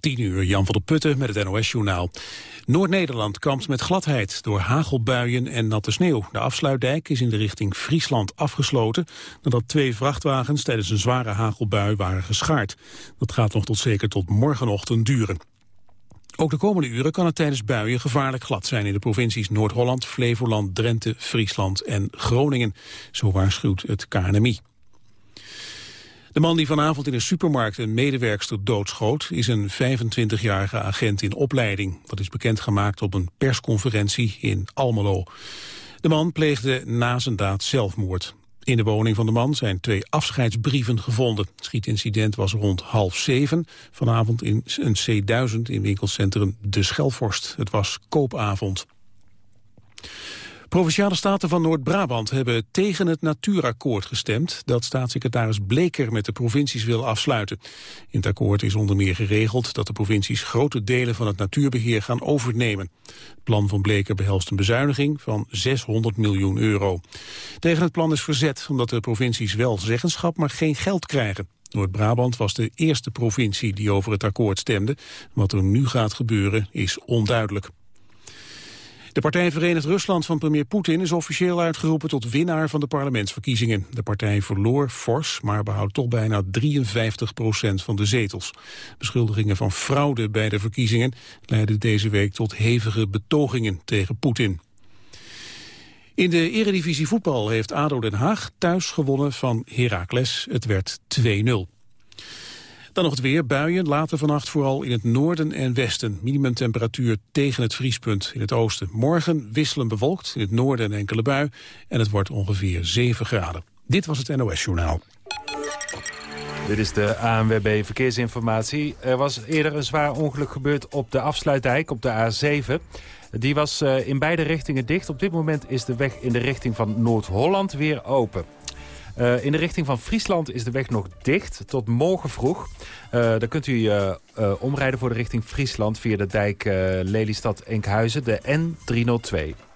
10 uur, Jan van der Putten met het NOS-journaal. Noord-Nederland kampt met gladheid door hagelbuien en natte sneeuw. De afsluitdijk is in de richting Friesland afgesloten... nadat twee vrachtwagens tijdens een zware hagelbui waren geschaard. Dat gaat nog tot zeker tot morgenochtend duren. Ook de komende uren kan het tijdens buien gevaarlijk glad zijn in de provincies Noord-Holland, Flevoland, Drenthe, Friesland en Groningen. Zo waarschuwt het KNMI. De man die vanavond in een supermarkt een medewerkster doodschoot... is een 25-jarige agent in opleiding. Dat is bekendgemaakt op een persconferentie in Almelo. De man pleegde na zijn daad zelfmoord. In de woning van de man zijn twee afscheidsbrieven gevonden. Het schietincident was rond half zeven. Vanavond in een C1000 in winkelcentrum De Schelvorst. Het was koopavond. Provinciale staten van Noord-Brabant hebben tegen het natuurakkoord gestemd dat staatssecretaris Bleker met de provincies wil afsluiten. In het akkoord is onder meer geregeld dat de provincies grote delen van het natuurbeheer gaan overnemen. Het plan van Bleker behelst een bezuiniging van 600 miljoen euro. Tegen het plan is verzet omdat de provincies wel zeggenschap maar geen geld krijgen. Noord-Brabant was de eerste provincie die over het akkoord stemde. Wat er nu gaat gebeuren is onduidelijk. De partij Verenigd Rusland van premier Poetin is officieel uitgeroepen tot winnaar van de parlementsverkiezingen. De partij verloor fors, maar behoudt toch bijna 53 procent van de zetels. Beschuldigingen van fraude bij de verkiezingen leidden deze week tot hevige betogingen tegen Poetin. In de eredivisie voetbal heeft ADO Den Haag thuis gewonnen van Heracles. Het werd 2-0. Dan nog het weer, buien, later vannacht vooral in het noorden en westen. Minimumtemperatuur tegen het vriespunt in het oosten. Morgen wisselen bewolkt, in het noorden een enkele bui. En het wordt ongeveer 7 graden. Dit was het NOS Journaal. Dit is de ANWB Verkeersinformatie. Er was eerder een zwaar ongeluk gebeurd op de afsluitdijk op de A7. Die was eh, in beide richtingen dicht. Op dit moment is de weg in de richting van Noord-Holland weer open. Uh, in de richting van Friesland is de weg nog dicht tot morgen vroeg. Uh, dan kunt u uh, omrijden voor de richting Friesland via de dijk Lelystad-Enkhuizen, de N302.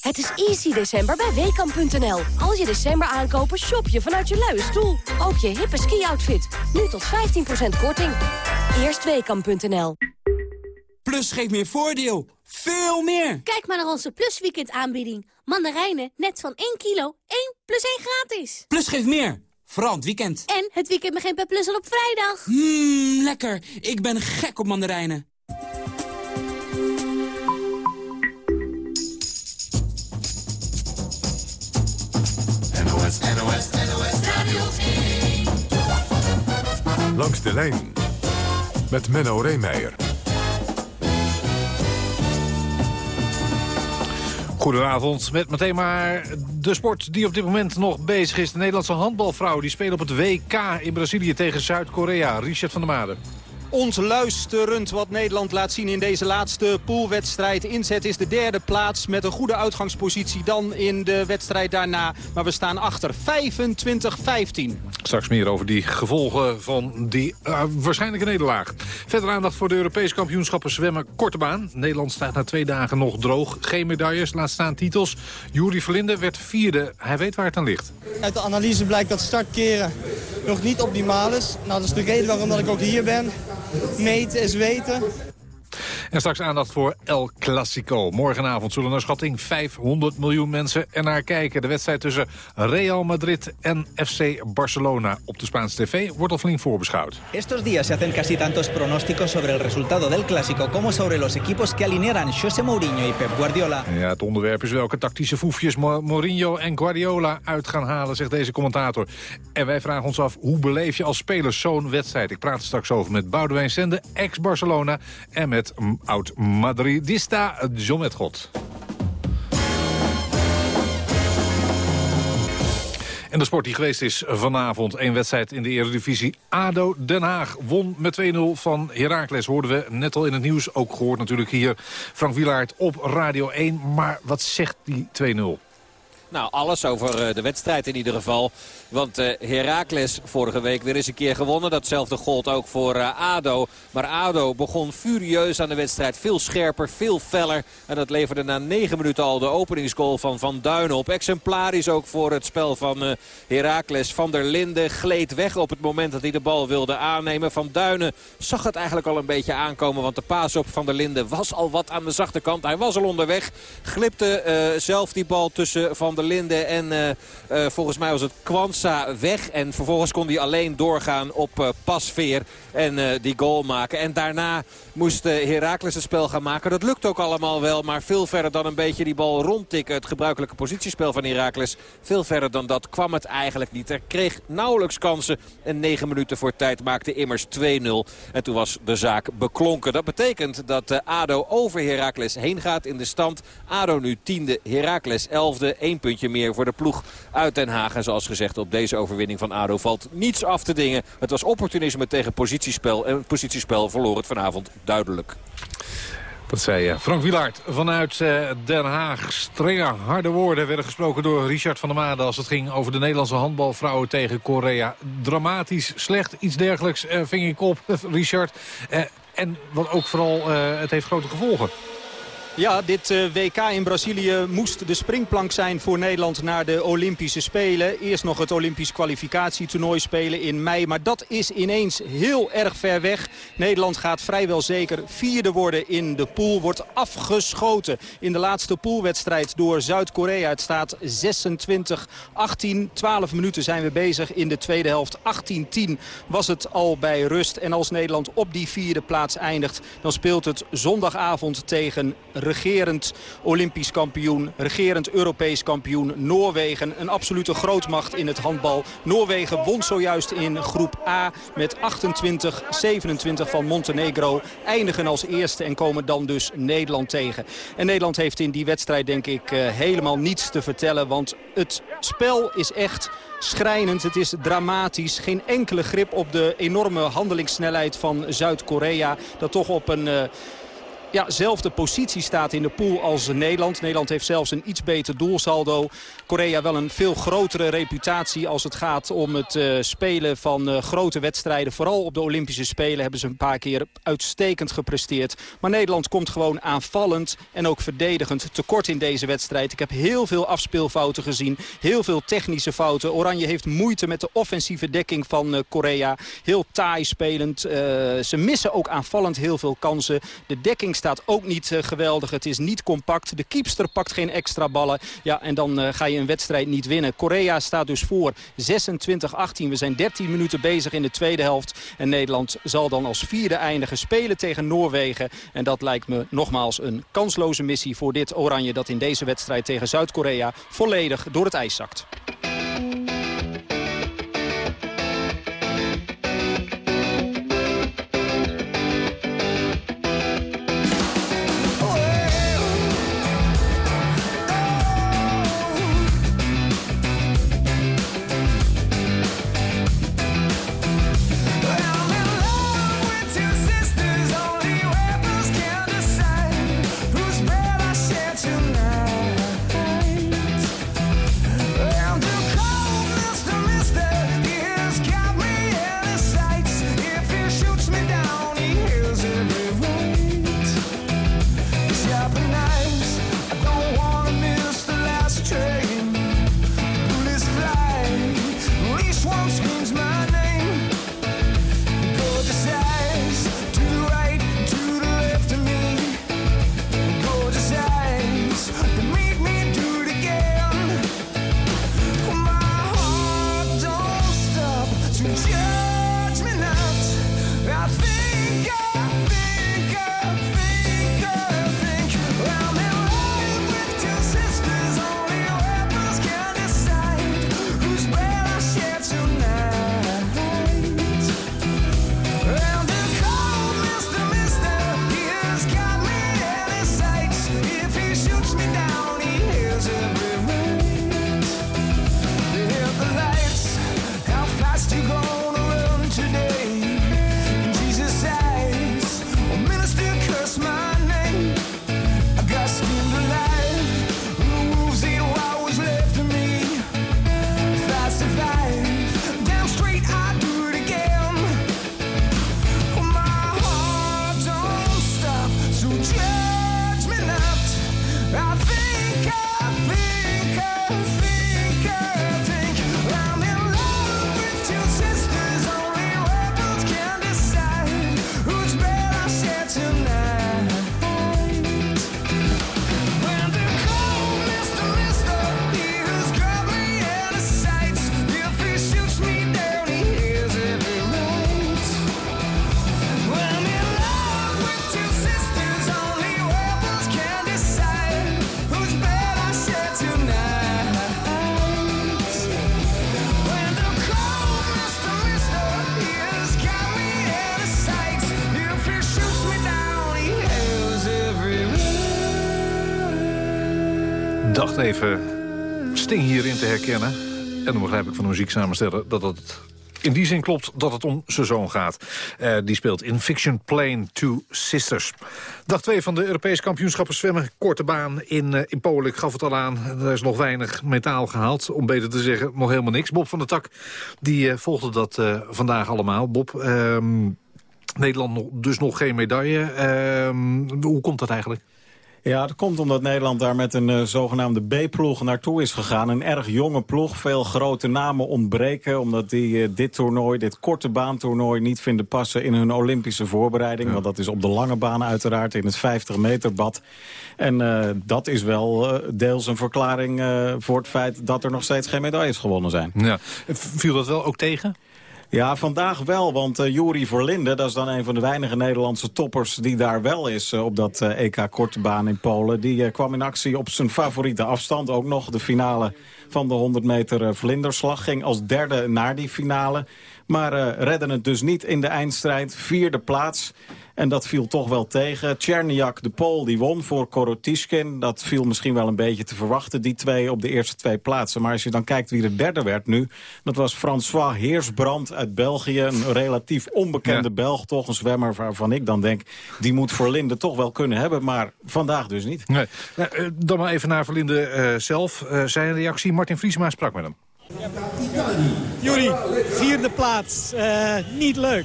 Het is easy december bij Weekamp.nl. Als je december aankopen, shop je vanuit je luie stoel. Ook je hippe ski-outfit. Nu tot 15% korting. Eerst Weekamp.nl. Plus geeft meer voordeel. Veel meer! Kijk maar naar onze Plus Weekend aanbieding. Mandarijnen, net van 1 kilo, 1 plus 1 gratis. Plus geeft meer. Vooral het weekend. En het weekend begint bij Plus al op vrijdag. Mmm, lekker. Ik ben gek op mandarijnen. NOS, NOS, NOS Radio 1. Langs de lijn. Met Menno Reemeijer. Goedenavond, met meteen maar de sport die op dit moment nog bezig is. De Nederlandse handbalvrouw die speelt op het WK in Brazilië tegen Zuid-Korea. Richard van der Made ontluisterend wat Nederland laat zien in deze laatste poolwedstrijd. Inzet is de derde plaats met een goede uitgangspositie dan in de wedstrijd daarna. Maar we staan achter 25-15. Straks meer over die gevolgen van die uh, waarschijnlijke nederlaag. Verder aandacht voor de Europese kampioenschappen zwemmen korte baan. Nederland staat na twee dagen nog droog. Geen medailles, laat staan titels. Juri Verlinde werd vierde. Hij weet waar het aan ligt. Uit de analyse blijkt dat startkeren nog niet optimaal is. Nou, dat is de reden waarom dat ik ook hier ben meten is weten. En straks aandacht voor El Clasico. Morgenavond zullen naar schatting 500 miljoen mensen ernaar kijken. De wedstrijd tussen Real Madrid en FC Barcelona op de Spaanse tv wordt al flink voorbeschouwd. Estos días se hacen casi tantos pronósticos sobre el resultado del Clásico como sobre los equipos que alinearán José Mourinho y Pep Guardiola. Ja, het onderwerp is welke tactische foefjes Mourinho en Guardiola uit gaan halen, zegt deze commentator. En wij vragen ons af, hoe beleef je als speler zo'n wedstrijd? Ik praat er straks over met Boudewijn Sende, ex-Barcelona en met oud-Madridista John Metgod. En de sport die geweest is vanavond. Een wedstrijd in de Eredivisie. ADO Den Haag won met 2-0 van Heracles. Hoorden we net al in het nieuws. Ook gehoord natuurlijk hier Frank Wielaert op Radio 1. Maar wat zegt die 2-0? Nou, alles over de wedstrijd in ieder geval. Want uh, Heracles vorige week weer eens een keer gewonnen. Datzelfde gold ook voor ADO. Maar ADO begon furieus aan de wedstrijd. Veel scherper, veel feller. En dat leverde na negen minuten al de openingsgoal van Van Duinen op. Exemplarisch ook voor het spel van Heracles. Van der Linden gleed weg op het moment dat hij de bal wilde aannemen. Van Duinen zag het eigenlijk al een beetje aankomen. Want de paas op Van der Linden was al wat aan de zachte kant. Hij was al onderweg. Glipte zelf die bal tussen Van der Linden en uh, volgens mij was het Kwanza weg. En vervolgens kon hij alleen doorgaan op pasveer. En die goal maken. En daarna moest Heracles het spel gaan maken. Dat lukt ook allemaal wel. Maar veel verder dan een beetje die bal rondtikken. Het gebruikelijke positiespel van Heracles. Veel verder dan dat kwam het eigenlijk niet. Er kreeg nauwelijks kansen. En negen minuten voor tijd maakte Immers 2-0. En toen was de zaak beklonken. Dat betekent dat uh, ADO over Heracles heen gaat in de stand. ADO nu tiende, Heracles elfde. Eén puntje meer voor de ploeg uit Den Haag. En zoals gezegd op deze overwinning van ADO valt niets af te dingen. Het was opportunisme tegen positiespel. En positiespel verloor het vanavond duidelijk. Dat zei uh, Frank Wielaert vanuit uh, Den Haag. Strenge, harde woorden werden gesproken door Richard van der Made... als het ging over de Nederlandse handbalvrouwen tegen Korea. Dramatisch, slecht, iets dergelijks ving ik op, Richard. en wat ook vooral, het heeft grote gevolgen. Ja, dit uh, WK in Brazilië moest de springplank zijn voor Nederland naar de Olympische Spelen. Eerst nog het Olympisch kwalificatietoernooi spelen in mei. Maar dat is ineens heel erg ver weg. Nederland gaat vrijwel zeker vierde worden in de pool. Wordt afgeschoten in de laatste poolwedstrijd door Zuid-Korea. Het staat 26-18. 12 minuten zijn we bezig in de tweede helft. 18-10 was het al bij rust. En als Nederland op die vierde plaats eindigt... dan speelt het zondagavond tegen regerend Olympisch kampioen, regerend Europees kampioen Noorwegen. Een absolute grootmacht in het handbal. Noorwegen won zojuist in groep A met 28-27 van Montenegro. Eindigen als eerste en komen dan dus Nederland tegen. En Nederland heeft in die wedstrijd denk ik eh, helemaal niets te vertellen. Want het spel is echt schrijnend. Het is dramatisch. Geen enkele grip op de enorme handelingssnelheid van Zuid-Korea. Dat toch op een... Uh, ja, zelfde positie staat in de pool als Nederland. Nederland heeft zelfs een iets beter doelsaldo. Korea wel een veel grotere reputatie als het gaat om het uh, spelen van uh, grote wedstrijden. Vooral op de Olympische Spelen hebben ze een paar keer uitstekend gepresteerd. Maar Nederland komt gewoon aanvallend en ook verdedigend tekort in deze wedstrijd. Ik heb heel veel afspeelfouten gezien. Heel veel technische fouten. Oranje heeft moeite met de offensieve dekking van uh, Korea. Heel taai spelend. ze missen ook aanvallend heel veel kansen. De dekking staat ook niet uh, geweldig. Het is niet compact. De keepster pakt geen extra ballen. Ja, en dan uh, ga je een wedstrijd niet winnen. Korea staat dus voor 26-18. We zijn 13 minuten bezig in de tweede helft. En Nederland zal dan als vierde eindigen spelen tegen Noorwegen. En dat lijkt me nogmaals een kansloze missie voor dit Oranje... dat in deze wedstrijd tegen Zuid-Korea volledig door het ijs zakt. Even Sting hierin te herkennen. En dan begrijp ik van de muzieksamensteller dat het in die zin klopt dat het om zijn zoon gaat. Uh, die speelt in Fiction Plane Two Sisters. Dag 2 van de Europese kampioenschappen zwemmen. Korte baan in, uh, in Polen. Ik gaf het al aan. Er is nog weinig metaal gehaald. Om beter te zeggen, nog helemaal niks. Bob van der Tak die, uh, volgde dat vandaag allemaal. Bob, ehm, Nederland dus nog geen medaille. Ehm, hoe komt dat eigenlijk? Ja, dat komt omdat Nederland daar met een uh, zogenaamde B-ploeg naartoe is gegaan. Een erg jonge ploeg, veel grote namen ontbreken... omdat die uh, dit toernooi, dit korte baantoernooi... niet vinden passen in hun Olympische voorbereiding. Want dat is op de lange baan uiteraard, in het 50 meter bad. En uh, dat is wel deels een verklaring voor het feit... dat er nog steeds geen medailles gewonnen zijn. Ja. Viel dat wel ook tegen? Ja, vandaag wel, want uh, Juri Verlinde, dat is dan een van de weinige Nederlandse toppers die daar wel is uh, op dat uh, EK korte baan in Polen. Die kwam in actie op zijn favoriete afstand, ook nog de finale van de 100 meter vlinderslag. Ging als derde naar die finale, maar redden het dus niet in de eindstrijd. Vierde plaats. En dat viel toch wel tegen. Tcherniak, de Pool, die won voor Korotishkin. Dat viel misschien wel een beetje te verwachten, die twee op de eerste twee plaatsen. Maar als je dan kijkt wie de derde werd nu... dat was François Heersbrand uit België. Een relatief onbekende Belg, toch een zwemmer waarvan ik dan denk... die moet Verlinde toch wel kunnen hebben, maar vandaag dus niet. Nee. Nou, dan maar even naar Verlinde uh, zelf. Uh, zijn reactie, Martin Vriesema sprak met hem. Juri, vierde plaats. Uh, niet leuk.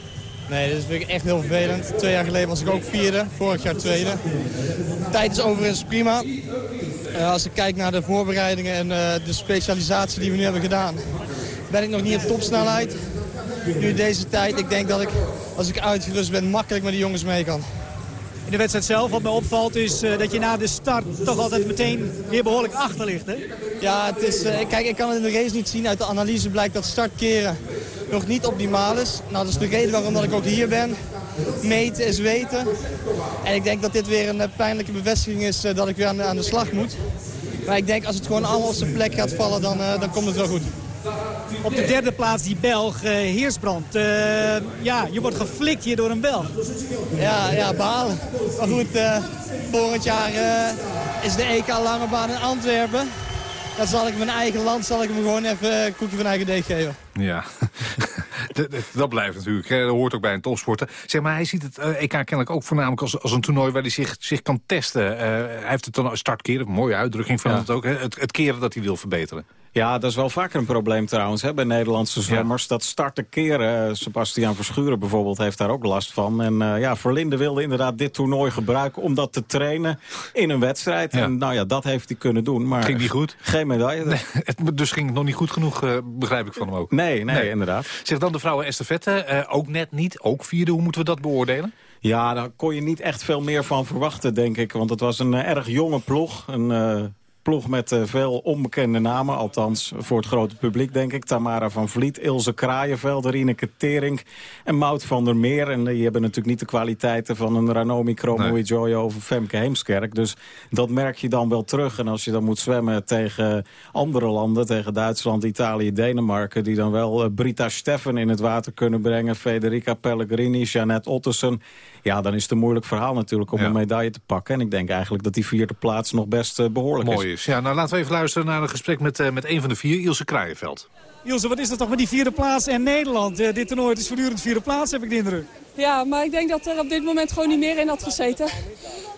Nee, dat vind ik echt heel vervelend. Twee jaar geleden was ik ook vierde, vorig jaar tweede. Tijd is overigens prima. Uh, als ik kijk naar de voorbereidingen en uh, de specialisatie die we nu hebben gedaan... ben ik nog niet op topsnelheid. Nu deze tijd, ik denk dat ik, als ik uitgerust ben, makkelijk met de jongens mee kan. In de wedstrijd zelf, wat me opvalt, is uh, dat je na de start toch altijd meteen weer behoorlijk achter ligt, hè? Ja, het is, kijk, ik kan het in de race niet zien. Uit de analyse blijkt dat startkeren nog niet optimaal is. Nou, dat is de reden waarom dat ik ook hier ben. Meten is weten. En ik denk dat dit weer een pijnlijke bevestiging is dat ik weer aan de, aan de slag moet. Maar ik denk als het gewoon allemaal op zijn plek gaat vallen, dan, dan komt het wel goed. Op de derde plaats die Belg, uh, Heersbrand. Uh, ja, je wordt geflikt hier door een Belg. Ja, ja behalen. Maar goed, volgend jaar is de EK Lange Baan in Antwerpen. Dan zal ik mijn eigen land zal ik hem gewoon even een koekje van eigen deeg geven. Ja, dat blijft natuurlijk. Dat hoort ook bij een topsporter. Zeg maar, hij ziet het uh, EK kennelijk ook voornamelijk als, als een toernooi waar hij zich, zich kan testen. Uh, hij heeft het dan startkeren, een mooie uitdrukking van ja. het ook. Hè? Het, het keren dat hij wil verbeteren. Ja, dat is wel vaker een probleem trouwens hè, bij Nederlandse zwemmers. Dat starten keren. Sebastian Verschuren bijvoorbeeld heeft daar ook last van. En uh, ja, Verlinde wilde inderdaad dit toernooi gebruiken om dat te trainen in een wedstrijd. Ja. En nou ja, dat heeft hij kunnen doen. Maar ging niet goed? Geen medaille. Nee, het, dus ging het nog niet goed genoeg, uh, begrijp ik van hem ook. Nee, nee, nee. inderdaad. Zeg dan de vrouwen estafette, uh, ook net niet, ook vierde. Hoe moeten we dat beoordelen? Ja, daar kon je niet echt veel meer van verwachten, denk ik. Want het was een erg jonge ploeg. Een ploeg met uh, veel onbekende namen. Althans, voor het grote publiek, denk ik. Tamara van Vliet, Ilse Kraaienveld, Rieneke Tering en Mout van der Meer. En die hebben natuurlijk niet de kwaliteiten van een Ranomi Kromowidjojo Jojo of Femke Heemskerk. Dus dat merk je dan wel terug. En als je dan moet zwemmen tegen andere landen, tegen Duitsland, Italië, Denemarken... die dan wel uh, Brita Steffen in het water kunnen brengen... Federica Pellegrini, Jeannette Ottersen... Ja, dan is het een moeilijk verhaal natuurlijk om ja. een medaille te pakken. En ik denk eigenlijk dat die vierde plaats nog best uh, behoorlijk Mooi is. Ja, nou laten we even luisteren naar een gesprek met, uh, met een van de vier, Ilse Kraaienveld. Ilse, wat is dat toch met die vierde plaats en Nederland? Uh, dit toernooi is voortdurend vierde plaats, heb ik de indruk. Ja, maar ik denk dat er op dit moment gewoon niet meer in had gezeten.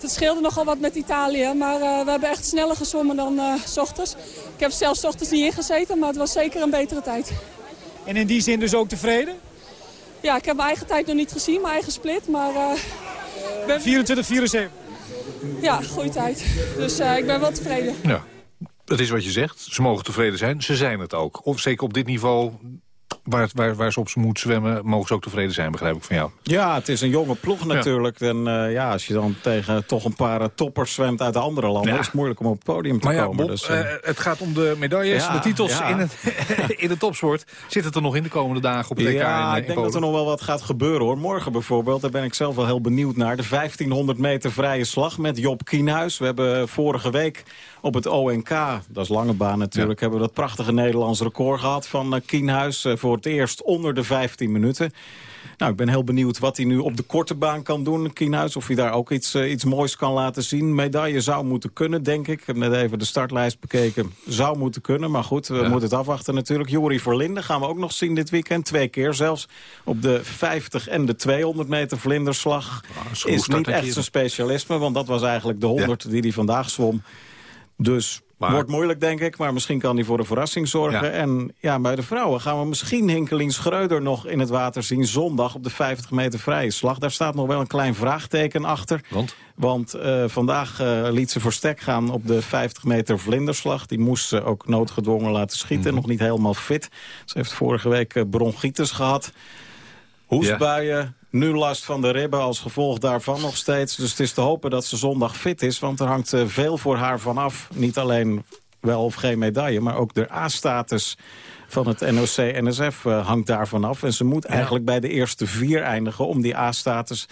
Het scheelde nogal wat met Italië, maar uh, we hebben echt sneller gezwommen dan uh, s ochtends. Ik heb zelfs s ochtends niet ingezeten, maar het was zeker een betere tijd. En in die zin dus ook tevreden? Ja, ik heb mijn eigen tijd nog niet gezien, mijn eigen split, maar... Uh, ben... 24, 74? Ja, goede tijd. Dus uh, ik ben wel tevreden. Ja, het is wat je zegt. Ze mogen tevreden zijn. Ze zijn het ook. Of zeker op dit niveau waar, waar, waar ze op moet zwemmen, mogen ze ook tevreden zijn, begrijp ik van jou. Ja, het is een jonge ploeg natuurlijk. Ja. En uh, ja, als je dan tegen toch een paar uh, toppers zwemt uit de andere landen... Ja. is het moeilijk om op het podium te maar ja, komen. Bob, dus, uh, het gaat om de medailles, de titels in, het, in de topsport. Zit het er nog in de komende dagen op het EK Ja, in, ik denk dat er nog wel wat gaat gebeuren hoor. Morgen bijvoorbeeld, daar ben ik zelf wel heel benieuwd naar. De 1500 meter vrije slag met Job Kienhuis. We hebben vorige week Op het ONK, dat is lange baan natuurlijk, hebben we dat prachtige Nederlands record gehad van uh, Kienhuis. Uh, voor het eerst onder de 15 minuten. Nou, ik ben heel benieuwd wat hij nu op de korte baan kan doen, Kienhuis. Of hij daar ook iets, uh, iets moois kan laten zien. Medaille zou moeten kunnen, denk ik. Ik heb net even de startlijst bekeken. Zou moeten kunnen, maar goed, we ja. moeten het afwachten natuurlijk. Jori Verlinde gaan we ook nog zien dit weekend. Twee keer zelfs. Op de 50 en de 200 meter vlinderslag. Nou, is niet echt zijn specialisme, want dat was eigenlijk de 100 ja. die hij vandaag zwom. Dus maar... Wordt moeilijk, denk ik, maar misschien kan hij voor een verrassing zorgen. Ja. En ja, bij de vrouwen gaan we misschien Hinkelien Schreuder nog in het water zien... zondag op de 50 meter vrije slag. Daar staat nog wel een klein vraagteken achter. Want? Want uh, vandaag uh, liet ze voor stek gaan op de 50 meter vlinderslag. Die moest ze ook noodgedwongen laten schieten. Mm -hmm. Nog niet helemaal fit. Ze heeft vorige week uh, bronchitis gehad. Hoestbuien, nu last van de ribben als gevolg daarvan nog steeds. Dus het is te hopen dat ze zondag fit is. Want er hangt uh, veel voor haar vanaf. Niet alleen wel of geen medaille, maar ook de A-status van het NOC-NSF uh, hangt daarvan af. En ze moet ja. eigenlijk bij de eerste vier eindigen om die A-status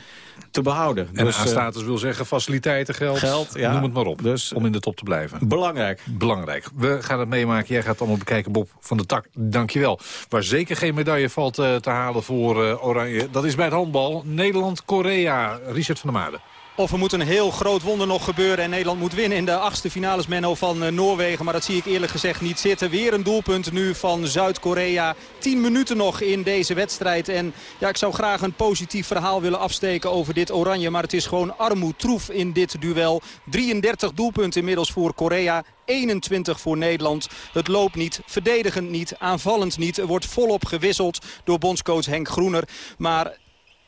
te behouden. En dus, A-status uh, wil zeggen faciliteiten, geld, geld ja, noem het maar op. Dus, om in de top te blijven. Belangrijk. Belangrijk. We gaan het meemaken. Jij gaat het allemaal bekijken, Bob van de Tak. Dankjewel. Waar zeker geen medaille valt uh, te halen voor Oranje, dat is bij het handbal. Nederland-Korea. Richard van der Maarden. Of er moet een heel groot wonder nog gebeuren en Nederland moet winnen in de achtste finales Menno van uh, Noorwegen. Maar dat zie ik eerlijk gezegd niet zitten. Weer een doelpunt nu van Zuid-Korea. 10 minuten nog in deze wedstrijd. En ja, ik zou graag een positief verhaal willen afsteken over dit oranje. Maar het is gewoon armoedtroef in dit duel. 33 doelpunten inmiddels voor Korea. 21 voor Nederland. Het loopt niet, verdedigend niet, aanvallend niet. Er wordt volop gewisseld door bondscoach Henk Groener. Maar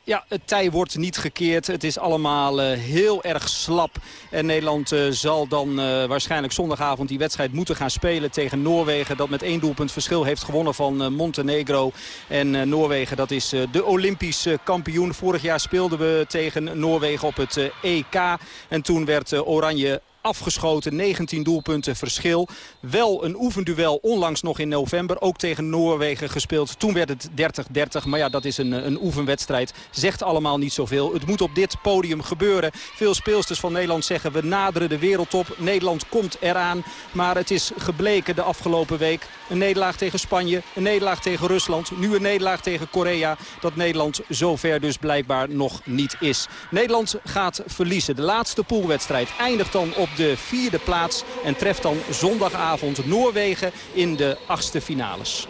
ja, het tij wordt niet gekeerd. Het is allemaal uh, heel erg slap. En Nederland uh, zal dan uh, waarschijnlijk zondagavond die wedstrijd moeten gaan spelen tegen Noorwegen. Dat met één doelpunt verschil heeft gewonnen van Montenegro. En Noorwegen, dat is de Olympisch kampioen. Vorig jaar speelden we tegen Noorwegen op het EK. En toen werd Oranje afgeschoten. 19 doelpunten verschil. Wel een oefenduel onlangs nog in november. Ook tegen Noorwegen gespeeld. Toen werd het 30-30. Maar ja, dat is een, een oefenwedstrijd. Zegt allemaal niet zoveel. Het moet op dit podium gebeuren. Veel speelsters van Nederland zeggen we naderen de wereldtop. Nederland komt eraan. Maar het is gebleken de afgelopen week. Een nederlaag tegen Spanje. Een nederlaag tegen Rusland. Nu een nederlaag tegen Korea. Dat Nederland zover dus blijkbaar nog niet is. Nederland gaat verliezen. De laatste poolwedstrijd eindigt dan op de vierde plaats. En treft dan zondagavond Noorwegen in de achtste finales.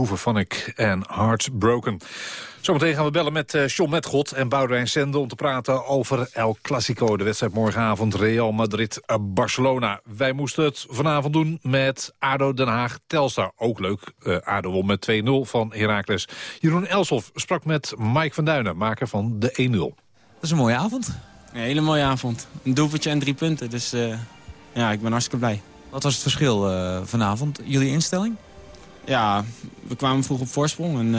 Hoover Phonic en Heartbroken. Zometeen gaan we bellen met uh, John Metgod en Boudewijn Sende... om te praten over El Clasico, de wedstrijd morgenavond Real Madrid-Barcelona. Wij moesten het vanavond doen met ADO Den Haag-Telstar. Ook leuk, uh, ADO won met 2-0 van Heracles. Jeroen Elshoff sprak met Mike van Duinen, maker van de 1-0. Dat is een mooie avond. Een hele mooie avond. Een doelpuntje en drie punten, dus uh, ja, ik ben hartstikke blij. Wat was het verschil vanavond? Jullie instelling? Ja, we kwamen vroeg op voorsprong en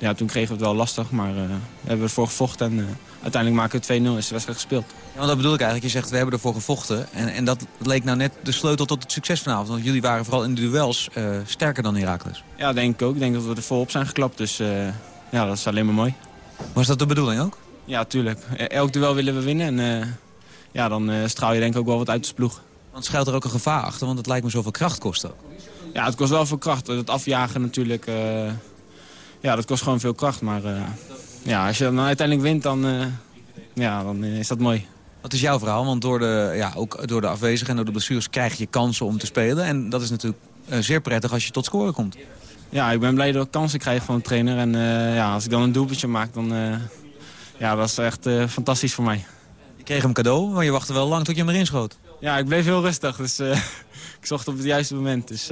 ja, toen kregen we het wel lastig, maar uh, we hebben ervoor gevochten. En uh, uiteindelijk maken we 2-0 is de wedstrijd gespeeld. Ja, want dat bedoel ik eigenlijk. Je zegt we hebben ervoor gevochten. En, en dat leek nou net de sleutel tot het succes vanavond. Want jullie waren vooral in de duels uh, sterker dan Heracles. Ja, denk ik ook. Ik denk dat we er volop zijn geklapt. Dus ja, dat is alleen maar mooi. Was dat de bedoeling ook? Ja, tuurlijk. Elk duel willen we winnen. En ja, dan straal je denk ik ook wel wat uit de ploeg. Want schuilt er ook een gevaar achter? Want het lijkt me zoveel kracht kost ook. Ja, het kost wel veel kracht. Het afjagen natuurlijk ja, dat kost gewoon veel kracht. Maar uh, ja, als je dan uiteindelijk wint, dan, uh, ja, dan is dat mooi. Wat is jouw verhaal? Want door de, ja, ook door de afwezigen en door de blessures krijg je kansen om te spelen. En dat is natuurlijk uh, zeer prettig als je tot scoren komt. Ja, ik ben blij dat ik kansen krijg van de trainer. En ja, als ik dan een doelpuntje maak, dan ja, dat is echt fantastisch voor mij. Je kreeg hem cadeau, maar je wachtte wel lang tot je hem erin schoot. Ja, ik bleef heel rustig. Dus ik zocht op het juiste moment. Dus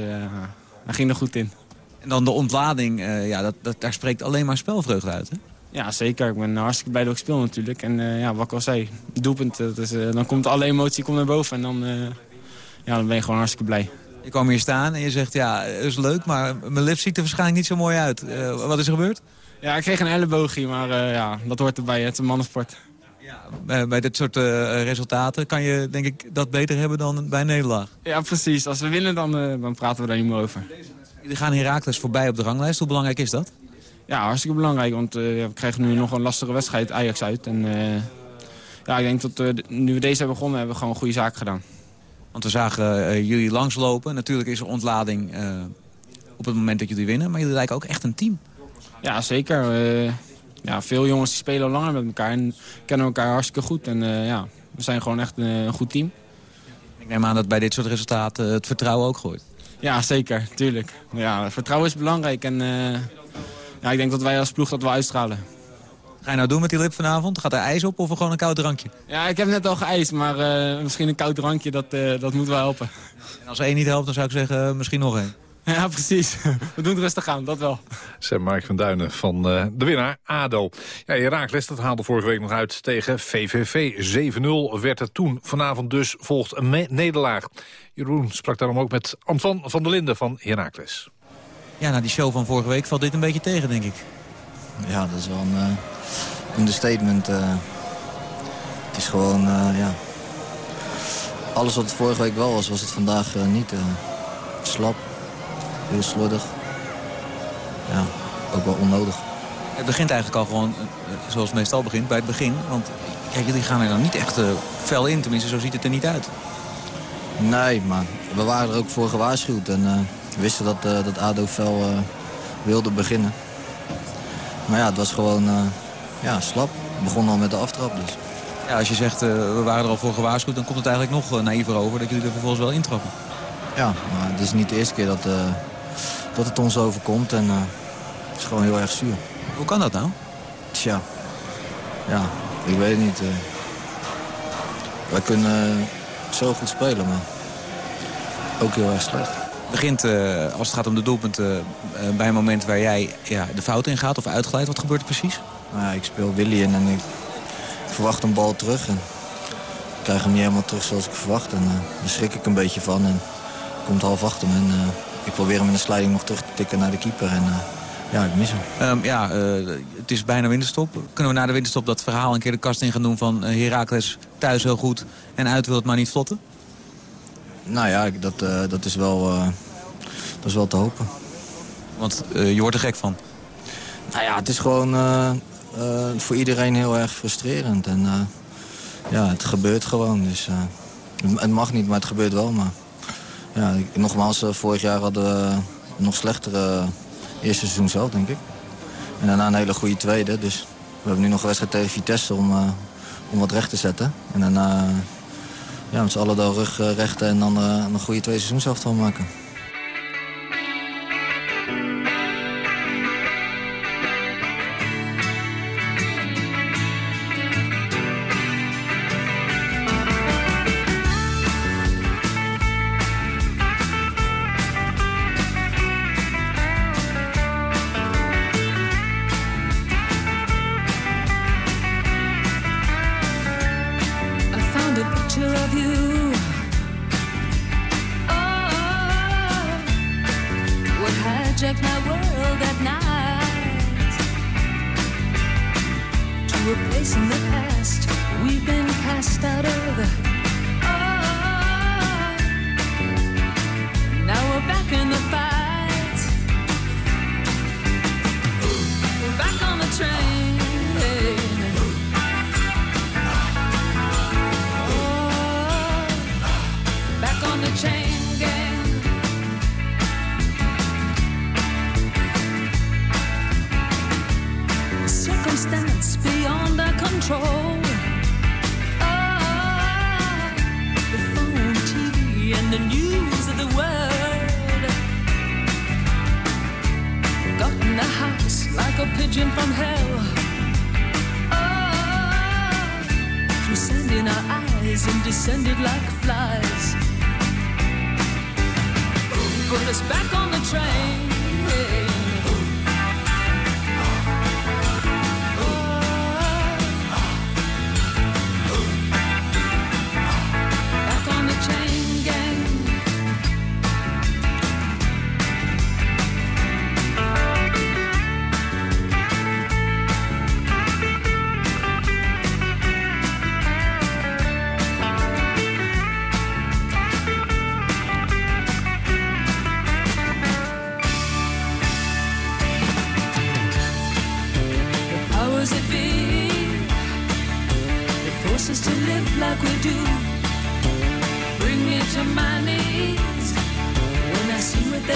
hij ging er goed in. En dan de ontlading, uh, ja, dat, dat, daar spreekt alleen maar spelvreugde uit, hè? Ja, zeker. Ik ben hartstikke blij dat ik speel natuurlijk. En uh, ja, wat ik al zei, doelpunt, dus, uh, dan komt alle emotie komt naar boven. En dan, ja, dan ben je gewoon hartstikke blij. Je kwam hier staan en je zegt, ja, dat is leuk, maar mijn lip ziet er waarschijnlijk niet zo mooi uit. wat is er gebeurd? Ja, ik kreeg een elleboogje, maar ja, dat hoort erbij. Het is een mannensport. Ja, bij dit soort resultaten kan je, denk ik, dat beter hebben dan bij een nederlaag. Ja, precies. Als we winnen, dan, dan praten we daar niet meer over. Jullie gaan Herakles voorbij op de ranglijst. Hoe belangrijk is dat? Ja, hartstikke belangrijk. Want uh, we krijgen nu nog een lastige wedstrijd Ajax uit. En ja, ik denk dat nu we deze hebben begonnen, hebben we gewoon een goede zaak gedaan. Want we zagen jullie langslopen. Natuurlijk is er ontlading op het moment dat jullie winnen. Maar jullie lijken ook echt een team. Ja, zeker. Ja, veel jongens die spelen al langer met elkaar. En kennen elkaar hartstikke goed. En ja, we zijn gewoon echt een goed team. Ik neem aan dat bij dit soort resultaten het vertrouwen ook groeit. Ja, zeker. Tuurlijk. Ja, vertrouwen is belangrijk. En uh, ja, ik denk dat wij als ploeg dat wel uitstralen. Ga je nou doen met die lip vanavond? Gaat er ijs op of gewoon een koud drankje? Ja, ik heb net al geijs, maar uh, misschien een koud drankje, dat, uh, dat moet wel helpen. En als één niet helpt, dan zou ik zeggen misschien nog één. Ja, precies. We doen het rustig aan, dat wel. Zeg Mark van Duinen van uh, de winnaar ADO. Ja, Herakles dat haalde vorige week nog uit tegen VVV. 7-0 werd het toen. Vanavond dus volgt een nederlaag. Jeroen sprak daarom ook met Antoine van der Linden van Herakles. Ja, na die show van vorige week valt dit een beetje tegen, denk ik. Ja, dat is wel een uh, understatement. Uh, het is gewoon, uh, ja... Alles wat het vorige week wel was, was het vandaag niet. slap, heel slordig. Ja, ook wel onnodig. Het begint eigenlijk al gewoon zoals het meestal begint, bij het begin. Want kijk, jullie gaan er dan niet echt fel in, tenminste zo ziet het er niet uit. Nee, maar we waren er ook voor gewaarschuwd. En uh, we wisten dat, uh, dat ADO fel wilde beginnen. Maar ja, het was gewoon ja, slap. We begonnen al met de aftrap. Dus. Ja, als je zegt we waren er al voor gewaarschuwd... dan komt het eigenlijk nog naïver over dat jullie er vervolgens wel intrappen. Ja, maar het is niet de eerste keer dat, dat het ons overkomt. En het is gewoon heel erg zuur. Hoe kan dat nou? Tja, ja, ik weet het niet. wij kunnen zo goed spelen, maar ook heel erg slecht. Het begint, uh, als het gaat om de doelpunten, uh, bij een moment waar jij ja, de fout in gaat of uitglijdt. Wat gebeurt er precies? Nou ja, ik speel Willy in en ik verwacht een bal terug. En ik krijg hem niet helemaal terug zoals ik verwacht. En uh, daar schrik ik een beetje van. En komt half achter me. En ik probeer hem in de sliding nog terug te tikken naar de keeper. En ja, ik mis hem. Um, ja, het is bijna winterstop. Kunnen we na de winterstop dat verhaal een keer de kast in gaan doen van Heracles thuis heel goed en uit wil het maar niet vlotten? Nou ja, dat, uh, dat, is, wel, uh, dat is wel te hopen. Want je wordt er gek van? Nou ja, het is gewoon voor iedereen heel erg frustrerend. En ja, het gebeurt gewoon. Dus, het mag niet, maar het gebeurt wel. Maar ja, nogmaals, vorig jaar hadden we een nog slechtere eerste seizoen zelf, denk ik. En daarna een hele goede tweede. Dus we hebben nu nog een wedstrijd tegen Vitesse om, om wat recht te zetten. En daarna ja, met z'n allen de rug rechten en dan een goede twee seizoensaftal maken.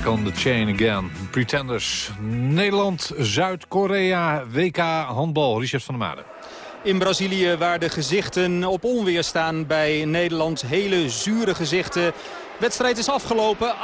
Back on the chain again. Pretenders. Nederland, Zuid-Korea, WK handbal. Richard van der Made. In Brazilië waar de gezichten op onweer staan bij Nederland. Hele zure gezichten. wedstrijd is afgelopen. 38-26.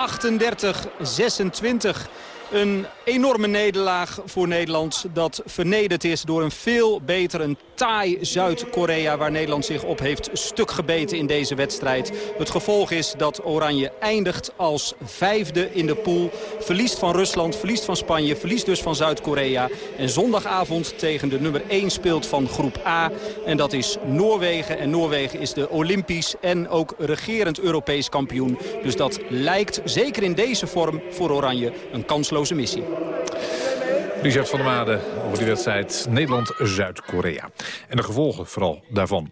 Een enorme nederlaag voor Nederland dat vernederd is door een veel beter, een taai Zuid-Korea... waar Nederland zich op heeft stuk gebeten in deze wedstrijd. Het gevolg is dat Oranje eindigt als vijfde in de pool. Verliest van Rusland, verliest van Spanje, verliest dus van Zuid-Korea. En zondagavond tegen de nummer 1 speelt van groep A. En dat is Noorwegen. En Noorwegen is de Olympisch en ook regerend Europees kampioen. Dus dat lijkt, zeker in deze vorm, voor Oranje een kansloze missie. Richard van der Made over die wedstrijd Nederland-Zuid-Korea. En de gevolgen vooral daarvan.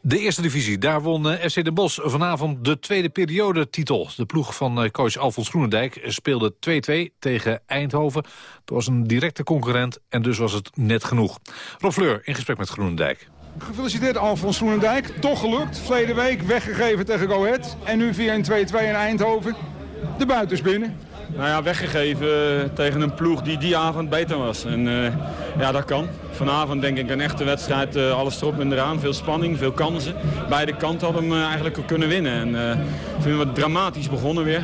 De eerste divisie, daar won eh, FC De Bosch vanavond de tweede periodetitel. De ploeg van eh, coach Alfons Groenendijk speelde 2-2 tegen Eindhoven. Het was een directe concurrent en dus was het net genoeg. Rob Fleur in gesprek met Groenendijk. Gefeliciteerd Alfons Groenendijk. Toch gelukt. Verleden week weggegeven tegen Go Ahead. En nu via een 2-2 in Eindhoven. De buiten is binnen. Nou ja, weggegeven tegen een ploeg die die avond beter was. En uh, ja, dat kan. Vanavond denk ik een echte wedstrijd, uh, alles erop en eraan. Veel spanning, veel kansen. Beide kanten hadden hem eigenlijk kunnen winnen. En uh, vinden we dramatisch begonnen weer.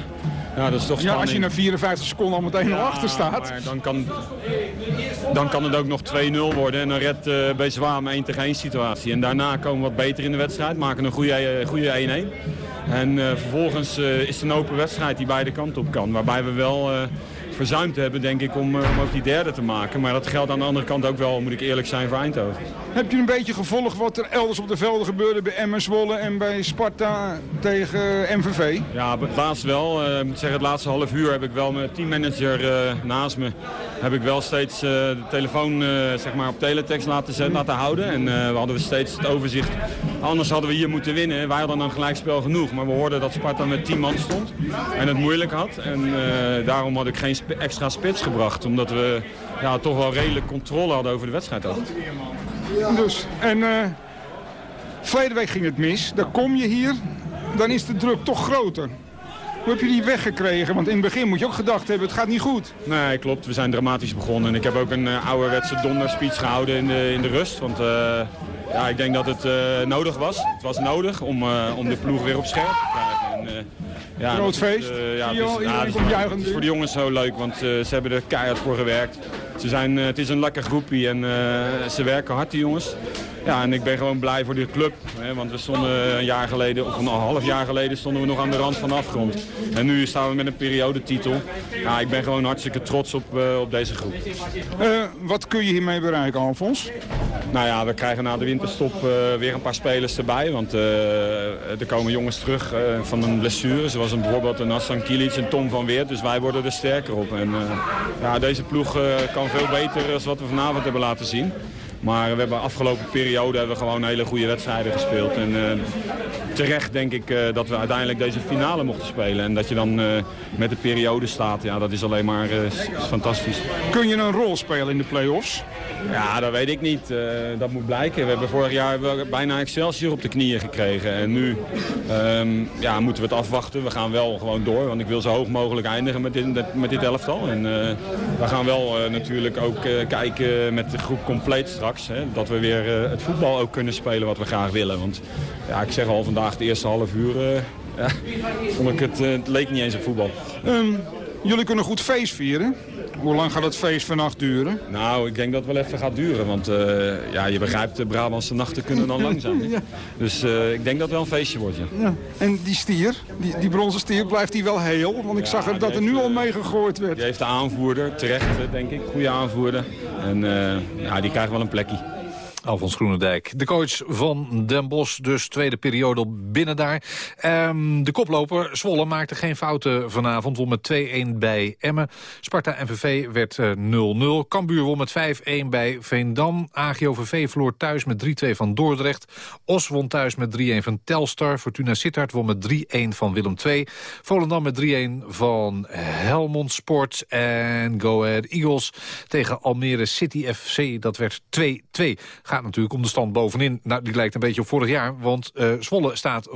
Ja, dat is toch ja, als je na 54 seconden al meteen ja, al achter staat. Dan kan, dan kan het ook nog 2-0 worden. En dan redt uh, een 1 tegen 1 situatie. En daarna komen we wat beter in de wedstrijd. Maken een goede 1-1. En uh, vervolgens uh, is het een open wedstrijd die beide kanten op kan. Waarbij we wel uh, verzuimd hebben, denk ik, om, om ook die derde te maken. Maar dat geldt aan de andere kant ook wel, moet ik eerlijk zijn, voor Eindhoven. Heb je een beetje gevolgd wat er elders op de velden gebeurde bij Emmen Zwolle en bij Sparta tegen MVV? Ja, het laatst wel. Uh, ik moet zeggen, het laatste half uur heb ik wel mijn teammanager uh, naast me. Heb ik wel steeds uh, de telefoon zeg maar op teletext laten, zetten, laten houden. En we hadden steeds het overzicht. Anders hadden we hier moeten winnen. Wij hadden dan gelijkspel genoeg. Maar we hoorden dat Sparta met 10 man stond. En het moeilijk had. En daarom had ik geen extra spits gebracht. Omdat we ja, toch wel redelijk controle hadden over de wedstrijd. Ook. Dus, en uh, verleden week ging het mis. Dan kom je hier, dan is de druk toch groter. Hoe heb je die weggekregen? Want in het begin moet je ook gedacht hebben, het gaat niet goed. Nee, klopt. We zijn dramatisch begonnen. En ik heb ook een uh, ouderwetse donderspeech gehouden in de, in de rust. Want uh, ja, ik denk dat het uh, nodig was. Het was nodig om, om de ploeg weer op scherp te krijgen. En, ja, Groot feest. Uh, ja, het is, het is, voor de jongens zo leuk, want uh, ze hebben er keihard voor gewerkt. Ze zijn, het is een lekker groepje en ze werken hard, die jongens. Ja, en ik ben gewoon blij voor die club. Hè, want we stonden een jaar geleden, of een half jaar geleden, stonden we nog aan de rand van de afgrond. En nu staan we met een periodetitel. Ja, ik ben gewoon hartstikke trots op, uh, op deze groep. Uh, wat kun je hiermee bereiken, Alfons? Nou ja, we krijgen na de winterstop uh, weer een paar spelers erbij. Want er komen jongens terug van een blessure. Zoals een, bijvoorbeeld een Hassan Kilic en Tom van Weert. Dus wij worden er sterker op. En ja, deze ploeg kan veel beter dan wat we vanavond hebben laten zien. Maar we hebben de afgelopen periode hebben we gewoon hele goede wedstrijden gespeeld. En uh, terecht denk ik uh, dat we uiteindelijk deze finale mochten spelen. En dat je dan uh, met de periode staat, ja, dat is alleen maar fantastisch. Kun je een rol spelen in de play-offs? Ja, dat weet ik niet. dat moet blijken. We hebben vorig jaar bijna Excelsior op de knieën gekregen. En nu um, ja, moeten we het afwachten. We gaan wel gewoon door, want ik wil zo hoog mogelijk eindigen met dit, met dit elftal. En we gaan wel natuurlijk ook kijken met de groep compleet straks Hè, dat we weer uh, het voetbal ook kunnen spelen wat we graag willen. Want ja, ik zeg al vandaag de eerste half uur... Uh, ja, vond ik het, uh, het leek niet eens op voetbal. Um, jullie kunnen goed feest vieren. Hoe lang gaat het feest vannacht duren? Nou, ik denk dat het wel even gaat duren. Want uh, ja, je begrijpt, de Brabantse nachten kunnen dan lang zijn. ja. Dus uh, ik denk dat het wel een feestje wordt, ja. ja. En die stier, die, die bronzen stier, blijft die wel heel? Want ik ja, zag dat er nu al mee gegooid werd. Die heeft de aanvoerder, terecht denk ik. Goede aanvoerder. En uh, ja, die krijgt wel een plekje. Alfons Groenendijk, de coach van Den Bosch, dus tweede periode binnen daar. Um, de koploper Zwolle maakte geen fouten vanavond, won met 2-1 bij Emmen. Sparta MVV werd 0-0. Uh, Cambuur won met 5-1 bij Veendam. AGOVV verloor thuis met 3-2 van Dordrecht. Os won thuis met 3-1 van Telstar. Fortuna Sittard won met 3-1 van Willem II. Volendam met 3-1 van Helmond Sport. En Go Ahead Eagles tegen Almere City FC, dat werd 2-2 natuurlijk om de stand bovenin. Nou, die lijkt een beetje op vorig jaar, want uh, Zwolle staat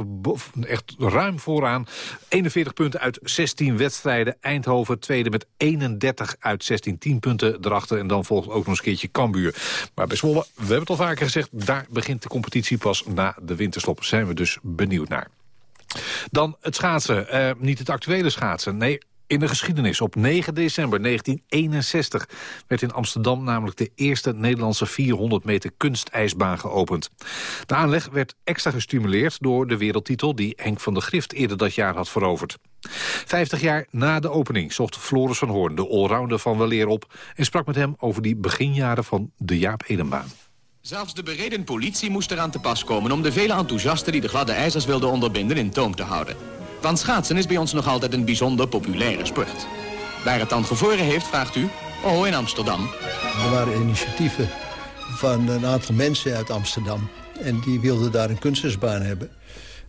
echt ruim vooraan. 41 punten uit 16 wedstrijden. Eindhoven tweede met 31 uit 16. 10 punten erachter en dan volgt ook nog eens een keertje Cambuur. Maar bij Zwolle, we hebben het al vaker gezegd... daar begint de competitie pas na de winterstop. Zijn we dus benieuwd naar. Dan het schaatsen. Uh, niet het actuele schaatsen. Nee, in de geschiedenis. Op 9 december 1961 werd in Amsterdam namelijk de eerste Nederlandse 400 meter kunstijsbaan geopend. De aanleg werd extra gestimuleerd door de wereldtitel die Henk van der Grift eerder dat jaar had veroverd. Vijftig jaar na de opening zocht Floris van Hoorn de allrounder van weleer op en sprak met hem over die beginjaren van de Jaap Edenbaan. Zelfs de bereden politie moest eraan te pas komen om de vele enthousiasten die de gladde ijzers wilden onderbinden in toom te houden. Want schaatsen is bij ons nog altijd een bijzonder populaire sport. Waar het dan gevoren heeft, vraagt u? Oh, in Amsterdam. Er waren initiatieven van een aantal mensen uit Amsterdam. En die wilden daar een kunstensbaan hebben.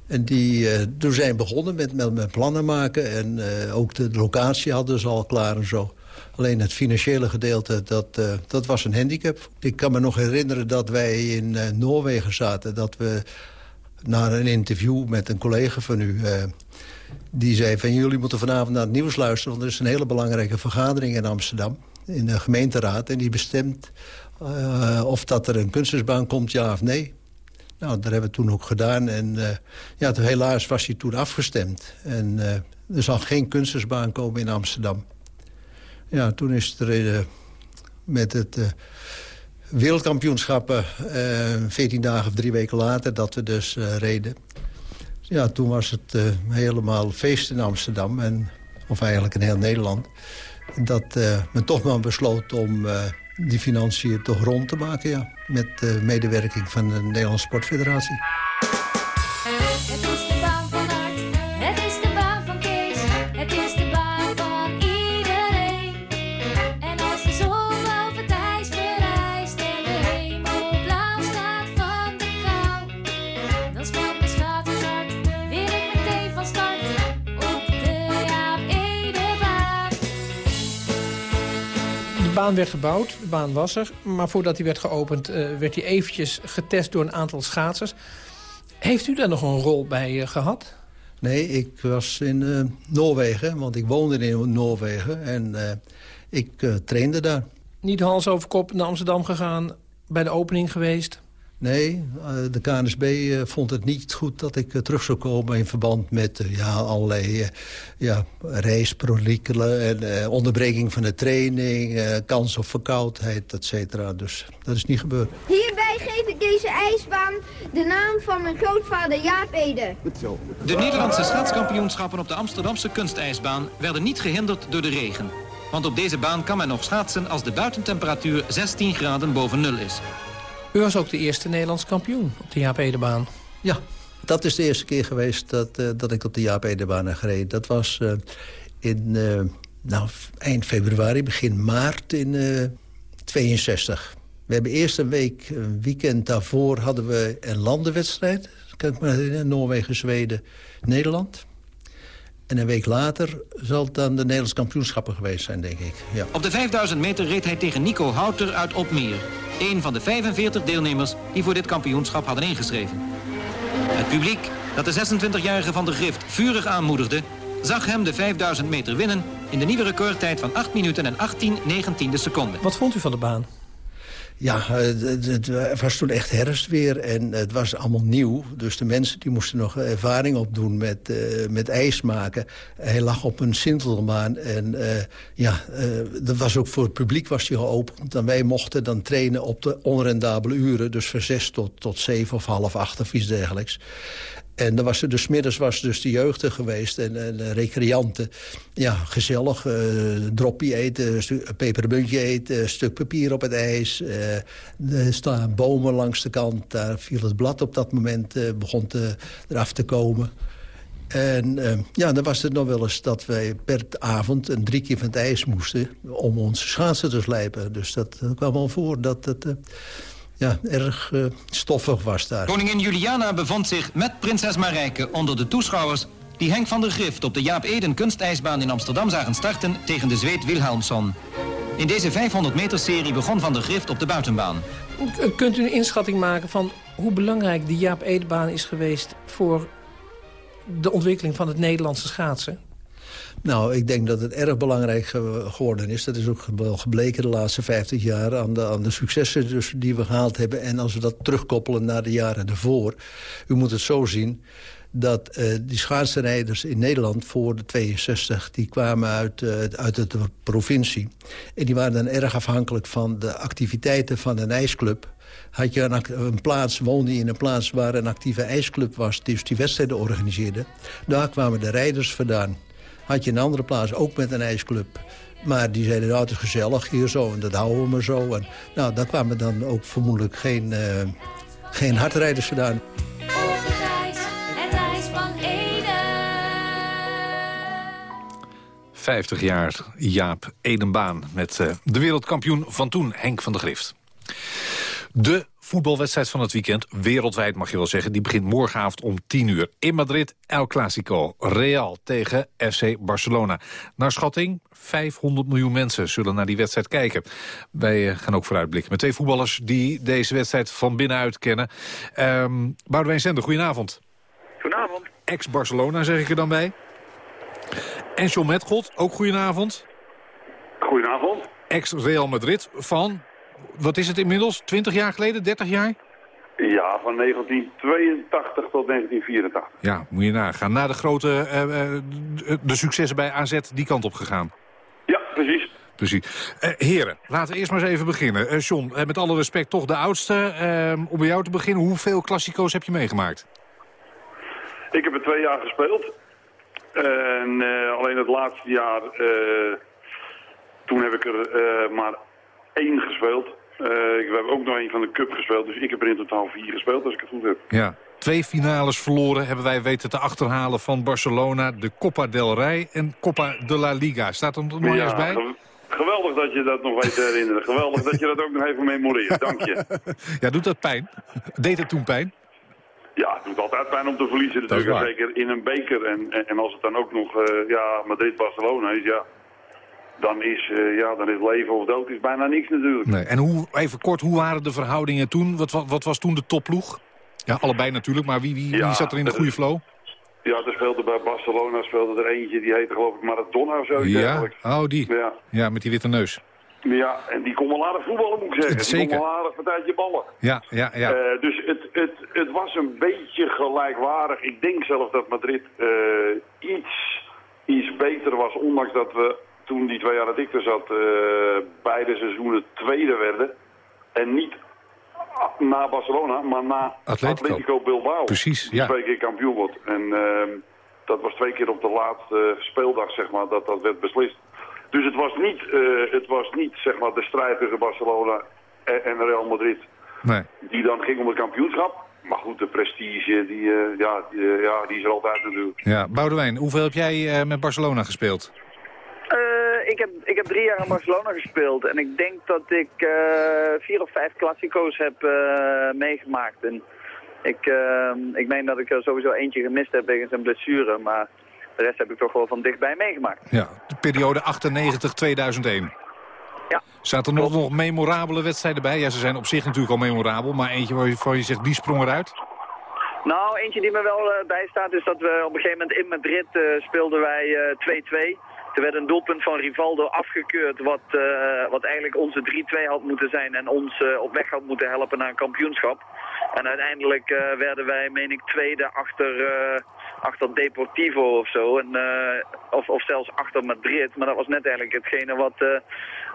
En die, uh, zijn begonnen met, met, met, plannen maken. En uh, ook de locatie hadden ze al klaar en zo. Alleen het financiële gedeelte, dat, uh, dat was een handicap. Ik kan me nog herinneren dat wij in Noorwegen zaten. Dat we na een interview met een collega van u die zei van jullie moeten vanavond naar het nieuws luisteren... want er is een hele belangrijke vergadering in Amsterdam, in de gemeenteraad... en die bestemt uh, of dat er een kunstensbaan komt, ja of nee. Nou, dat hebben we toen ook gedaan. En uh, ja, helaas was hij toen afgestemd. En er zal geen kunstensbaan komen in Amsterdam. Ja, toen is er met het wereldkampioenschappen... 14 dagen of drie weken later dat we dus reden ja, toen was het uh, helemaal feest in Amsterdam. En, of eigenlijk in heel Nederland. Dat men toch maar besloot om die financiën toch rond te maken. Ja, met medewerking van de Nederlandse Sportfederatie. Baan werd gebouwd, de baan was er. Maar voordat die werd geopend uh, werd die eventjes getest door een aantal schaatsers. Heeft u daar nog een rol bij uh, gehad? Nee, ik was in uh, Noorwegen, want ik woonde in Noorwegen. En ik trainde daar. Niet hals over kop naar Amsterdam gegaan, bij de opening geweest? Nee, de KNSB vond het niet goed dat ik terug zou komen... in verband met ja, allerlei ja, reisprolikelen en onderbreking van de training... kans op verkoudheid, et cetera. Dus dat is niet gebeurd. Hierbij geef ik deze ijsbaan de naam van mijn grootvader Jaap Ede. De Nederlandse schaatskampioenschappen op de Amsterdamse kunstijsbaan... werden niet gehinderd door de regen. Want op deze baan kan men nog schaatsen als de buitentemperatuur 16 graden boven nul is. U was ook de eerste Nederlands kampioen op de Jaap Edebaan. Ja, dat is de eerste keer geweest dat, uh, dat ik op de Jaap Edebaan heb gereden. Dat was uh, in uh, nou, eind februari, begin maart in 62. We hebben eerst een week, een weekend daarvoor, hadden we een landenwedstrijd. Kan ik herinneren, Noorwegen, Zweden, Nederland. En een week later zal het dan de Nederlands kampioenschappen geweest zijn, denk ik. Ja. Op de 5000 meter reed hij tegen Nico Houter uit Opmeer. Een van de 45 deelnemers die voor dit kampioenschap hadden ingeschreven. Het publiek, dat de 26-jarige Van der Grift vurig aanmoedigde... zag hem de 5000 meter winnen in de nieuwe recordtijd van 8 minuten en 18 negentiende seconden. Wat vond u van de baan? Ja, het, het, was toen echt herfst weer en het was allemaal nieuw. Dus de mensen die moesten nog ervaring opdoen met, uh, met ijs maken. Hij lag op een sintelbaan en uh, ja, uh, dat was ook voor het publiek was hij geopend. En wij mochten dan trainen op de onrendabele uren. Dus van zes tot, tot zeven of half acht of iets dergelijks. En dan was er dus middags was dus de jeugd geweest en, en recreanten. Ja, gezellig. Uh, droppie eten, pepermuntje eten, stuk papier op het ijs. Uh, er staan bomen langs de kant. Daar viel het blad op dat moment, begon te, eraf te komen. En ja, dan was het nog wel eens dat wij per avond een drie keer van het ijs moesten... om onze schaatsen te slijpen. Dus dat, dat kwam al voor dat het ja, erg uh, stoffig was daar. Koningin Juliana bevond zich met prinses Marijke onder de toeschouwers... die Henk van der Grift op de Jaap Eden kunstijsbaan in Amsterdam zagen starten tegen de Zweed Wilhelmsson. In deze 500 meter serie begon Van der Grift op de buitenbaan. Kunt u een inschatting maken van hoe belangrijk de Jaap Edebaan is geweest... voor de ontwikkeling van het Nederlandse schaatsen? Nou, ik denk dat het erg belangrijk geworden is. Dat is ook wel gebleken de laatste 50 jaar aan de, aan de successen dus die we gehaald hebben. En als we dat terugkoppelen naar de jaren ervoor. U moet het zo zien dat uh, die schaatsenrijders in Nederland voor de 62... die kwamen uit, uh, uit de provincie. En die waren dan erg afhankelijk van de activiteiten van een ijsclub had je een, een, plaats, woonde je in een plaats waar een actieve ijsclub was... die dus die wedstrijden organiseerde. Daar kwamen de rijders vandaan had je een andere plaats, ook met een ijsclub. Maar die zeiden, nou, het is gezellig hier zo en dat houden we maar zo. En, nou, daar kwamen dan ook vermoedelijk geen, uh, geen hardrijders vandaan. Van Ede. 50 jaar Jaap Edenbaan met uh, de wereldkampioen van toen, Henk van der Grift. De voetbalwedstrijd van het weekend, wereldwijd mag je wel zeggen... die begint morgenavond om 10 uur. In Madrid, El Clasico, Real tegen FC Barcelona. Naar schatting, 500 miljoen mensen zullen naar die wedstrijd kijken. Wij uh, gaan ook vooruitblikken met twee voetballers... die deze wedstrijd van binnenuit kennen. Um, Boudewijn Zender, goedenavond. Goedenavond. Ex-Barcelona, zeg ik er dan bij. En John Metgold, ook goedenavond. Goedenavond. Ex-Real Madrid van wat is het inmiddels? 20 jaar geleden, 30 jaar? Ja, van 1982 tot 1984. Ja, moet je nagaan. Na de grote uh, uh, de successen bij AZ die kant op gegaan. Ja, precies. Precies. Uh, heren, laten we eerst maar eens even beginnen. Uh, John, met alle respect toch de oudste. om bij jou te beginnen, hoeveel klassico's heb je meegemaakt? Ik heb er twee jaar gespeeld. En alleen het laatste jaar Toen heb ik er eh, maar één gespeeld. Eh, ik heb ook nog één van de Cup gespeeld. Dus ik heb er in totaal vier gespeeld, als ik het goed heb. Ja. Twee finales verloren hebben wij weten te achterhalen van Barcelona. De Copa del Rey en Copa de la Liga. Staat er nog Ja, bij? ge- Geweldig dat je dat nog weet te herinneren. Geweldig dat je dat ook nog even memoreert. Dank je. Ja, doet dat pijn? Deed het toen pijn? Ja, het doet altijd pijn om te verliezen Dat natuurlijk. Zeker in een beker. En, en, en als het dan ook nog eh, ja, Madrid-Barcelona is, ja... Dan is, eh, ja, dan is leven of dood is bijna niks natuurlijk. Nee. En hoe, even kort, hoe waren de verhoudingen toen? Wat, wat, wat was toen de topploeg? Ja, allebei natuurlijk, maar wie, wie, wie zat er in de dat goede flow? Ja, er speelde bij Barcelona speelde er eentje, die heette geloof ik Maradona of zoiets Ja, dergelijks. oh die. Ja. Ja, met die witte neus. Ja, en die kon wel aardig voetballen moet ik zeggen. Die Zeker. kon wel aardig partijtje ballen. Ja, ja, ja. Eh, dus het, het, het was een beetje gelijkwaardig. Ik denk zelf dat Madrid eh, iets, iets beter was. Ondanks dat we toen die twee jaar dat ik er zat, eh, beide seizoenen tweede werden. En niet na Barcelona, maar na Atletico. Atletico, Bilbao. Precies, Die ja. twee keer kampioen wordt. En ehm, dat was twee keer op de laatste speeldag, zeg maar, dat dat werd beslist. Dus het was niet, eh, het was niet zeg maar, de strijd tussen Barcelona en, en Real Madrid Nee. die dan ging om het kampioenschap. Maar goed, de prestige, die, eh, ja, die, ja, die is er altijd natuurlijk. Ja, Boudewijn, hoeveel heb jij met Barcelona gespeeld? Eh, ik, heb, ik heb drie jaar in Barcelona gespeeld en ik denk dat ik eh, vier of vijf klassico's heb eh, meegemaakt. En ik, ik meen dat ik er sowieso eentje gemist heb wegens een blessure, maar de rest heb ik toch wel van dichtbij meegemaakt. Ja, de periode 98-2001. Ja. Zaten er nog, nog memorabele wedstrijden bij? Ja, ze zijn op zich natuurlijk al memorabel, maar eentje waarvan je zegt, die sprong eruit? Nou, eentje die me wel bijstaat is dat we op een gegeven moment in Madrid speelden wij eh, 2-2. Er werd een doelpunt van Rivaldo afgekeurd, wat, eh, wat eigenlijk onze 3-2 had moeten zijn en ons eh, op weg had moeten helpen naar een kampioenschap. En uiteindelijk eh, werden wij, meen ik, tweede achter, achter Deportivo of zo. En, eh, of, of zelfs achter Madrid. Maar dat was net eigenlijk hetgene wat, eh,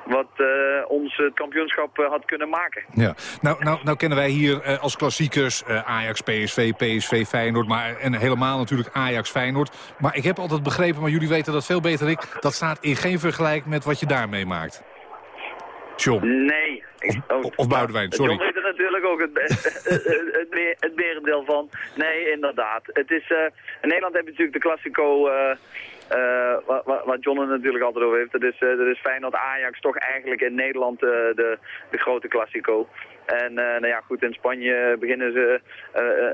wat eh, ons het kampioenschap had kunnen maken. Ja, nou, nou, nou kennen wij hier als klassiekers Ajax, PSV, PSV, Feyenoord... Maar, en helemaal natuurlijk Ajax, Feyenoord. Maar ik heb altijd begrepen, maar jullie weten dat veel beter dan ik... dat staat in geen vergelijk met wat je daar meemaakt. John. Nee. Oh, Of Boudewijn, sorry. Natuurlijk ook het, het, het, merendeel van. Nee, inderdaad. Het is, eh, in Nederland heb je natuurlijk de Classico, eh, eh, wat, wat- John er natuurlijk altijd over heeft. Dat is, dat is Feyenoord Ajax toch eigenlijk in Nederland de, de grote Classico. En nou ja, goed, in Spanje beginnen ze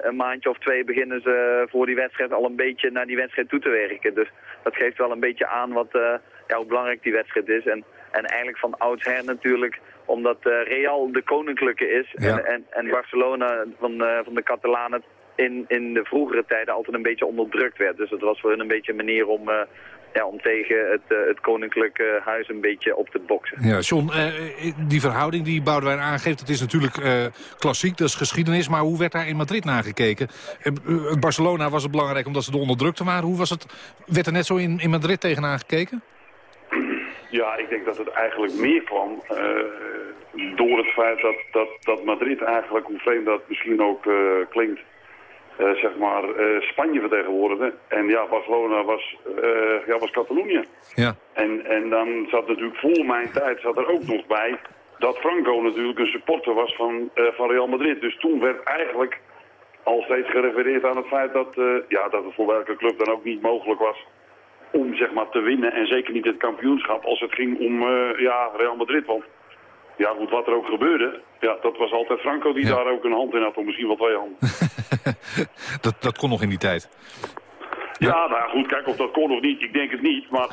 een maandje of twee beginnen ze voor die wedstrijd al een beetje naar die wedstrijd toe te werken. Dus dat geeft wel een beetje aan wat, ja, hoe belangrijk die wedstrijd is. En, en eigenlijk van oudsher natuurlijk, omdat eh, Real de koninklijke is Ja. en, en, en Barcelona van, eh, van de Catalanen in, in de vroegere tijden altijd een beetje onderdrukt werd. Dus het was voor hun een beetje een manier om, eh, ja, om tegen het, het koninklijke huis een beetje op te boksen. Ja, John, die verhouding die Boudewijn aangeeft... dat is natuurlijk klassiek, dat is geschiedenis... maar hoe werd daar in Madrid naar gekeken? Barcelona was het belangrijk omdat ze de onderdrukte waren. Hoe was het, werd er net zo in, in Madrid tegenaan gekeken? Ja, ik denk dat het eigenlijk meer kwam eh, door het feit dat, dat, dat Madrid eigenlijk, hoe vreemd dat misschien ook eh, klinkt, eh, zeg maar Spanje vertegenwoordigde. En ja, Barcelona was, ja, was Catalonië. Ja. En, en dan zat natuurlijk voor mijn tijd zat er ook nog bij dat Franco natuurlijk een supporter was van, van Real Madrid. Dus toen werd eigenlijk al steeds gerefereerd aan het feit dat, ja, dat het voor welke club dan ook niet mogelijk was om zeg maar te winnen. En zeker niet het kampioenschap als het ging om eh, ja, Real Madrid. Want ja, goed, wat er ook gebeurde, ja, dat was altijd Franco die daar ook een hand in had. Of misschien wel twee handen. Dat, dat kon nog in die tijd. Ja, nou goed, kijk of dat kon of niet. Ik denk het niet, maar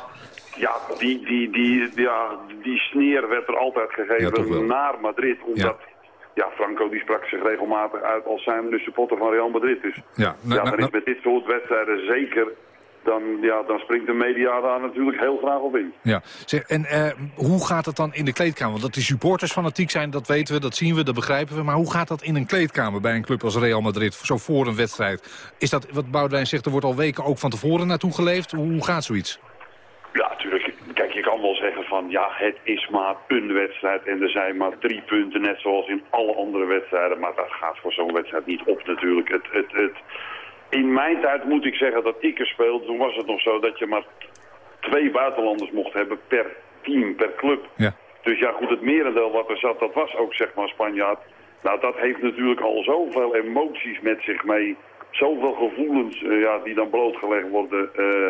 ja, die, die, die, ja, die sneer werd er altijd Ja, gegeven naar Madrid. Omdat, ja. Franco die sprak zich regelmatig uit als zijn de supporter van Real Madrid. Dus Ja, ja, nou, dan nou, is met dit soort wedstrijden zeker, dan, ja, dan springt de media daar natuurlijk heel graag op in. Ja. Zeg, en eh, hoe gaat het dan in de kleedkamer? Want dat die supporters fanatiek zijn, dat weten we, dat zien we, dat begrijpen we. Maar hoe gaat dat in een kleedkamer bij een club als Real Madrid, zo voor een wedstrijd? Is dat, wat Boudewijn zegt, er wordt al weken ook van tevoren naartoe geleefd. Hoe, hoe gaat zoiets? Ja, natuurlijk. Kijk, je kan wel zeggen van ja, het is maar een wedstrijd en er zijn maar drie punten, net zoals in alle andere wedstrijden. Maar dat gaat voor zo'n wedstrijd niet op natuurlijk. Het, het, het... In mijn tijd moet ik zeggen dat ik er speelde, toen was het nog zo dat je maar twee buitenlanders mocht hebben per team, per club. Ja. Dus ja goed, het merendeel wat er zat, dat was ook zeg maar Spanjaard. Nou, dat heeft natuurlijk al zoveel emoties met zich mee. Zoveel gevoelens eh, ja, die dan blootgelegd worden. Eh,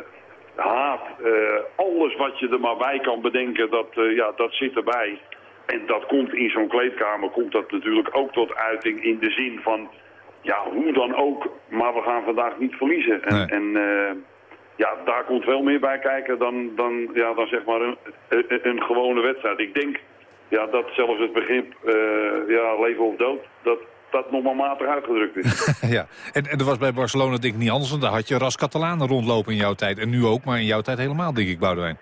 haat, eh, alles wat je er maar bij kan bedenken, dat, ja, dat zit erbij. En dat komt in zo'n kleedkamer, komt dat natuurlijk ook tot uiting in de zin van... Ja, hoe dan ook, maar we gaan vandaag niet verliezen. En, en eh, ja, daar komt wel meer bij kijken dan, dan, ja, dan zeg maar een, een, een gewone wedstrijd. Ik denk ja, dat zelfs het begrip eh, ja, leven of dood, dat dat nog maar matig uitgedrukt is. ja, en, en er was bij Barcelona denk ik niet anders. Want daar had je ras Catalanen rondlopen in jouw tijd. En nu ook, maar in jouw tijd helemaal, denk ik, Boudewijn.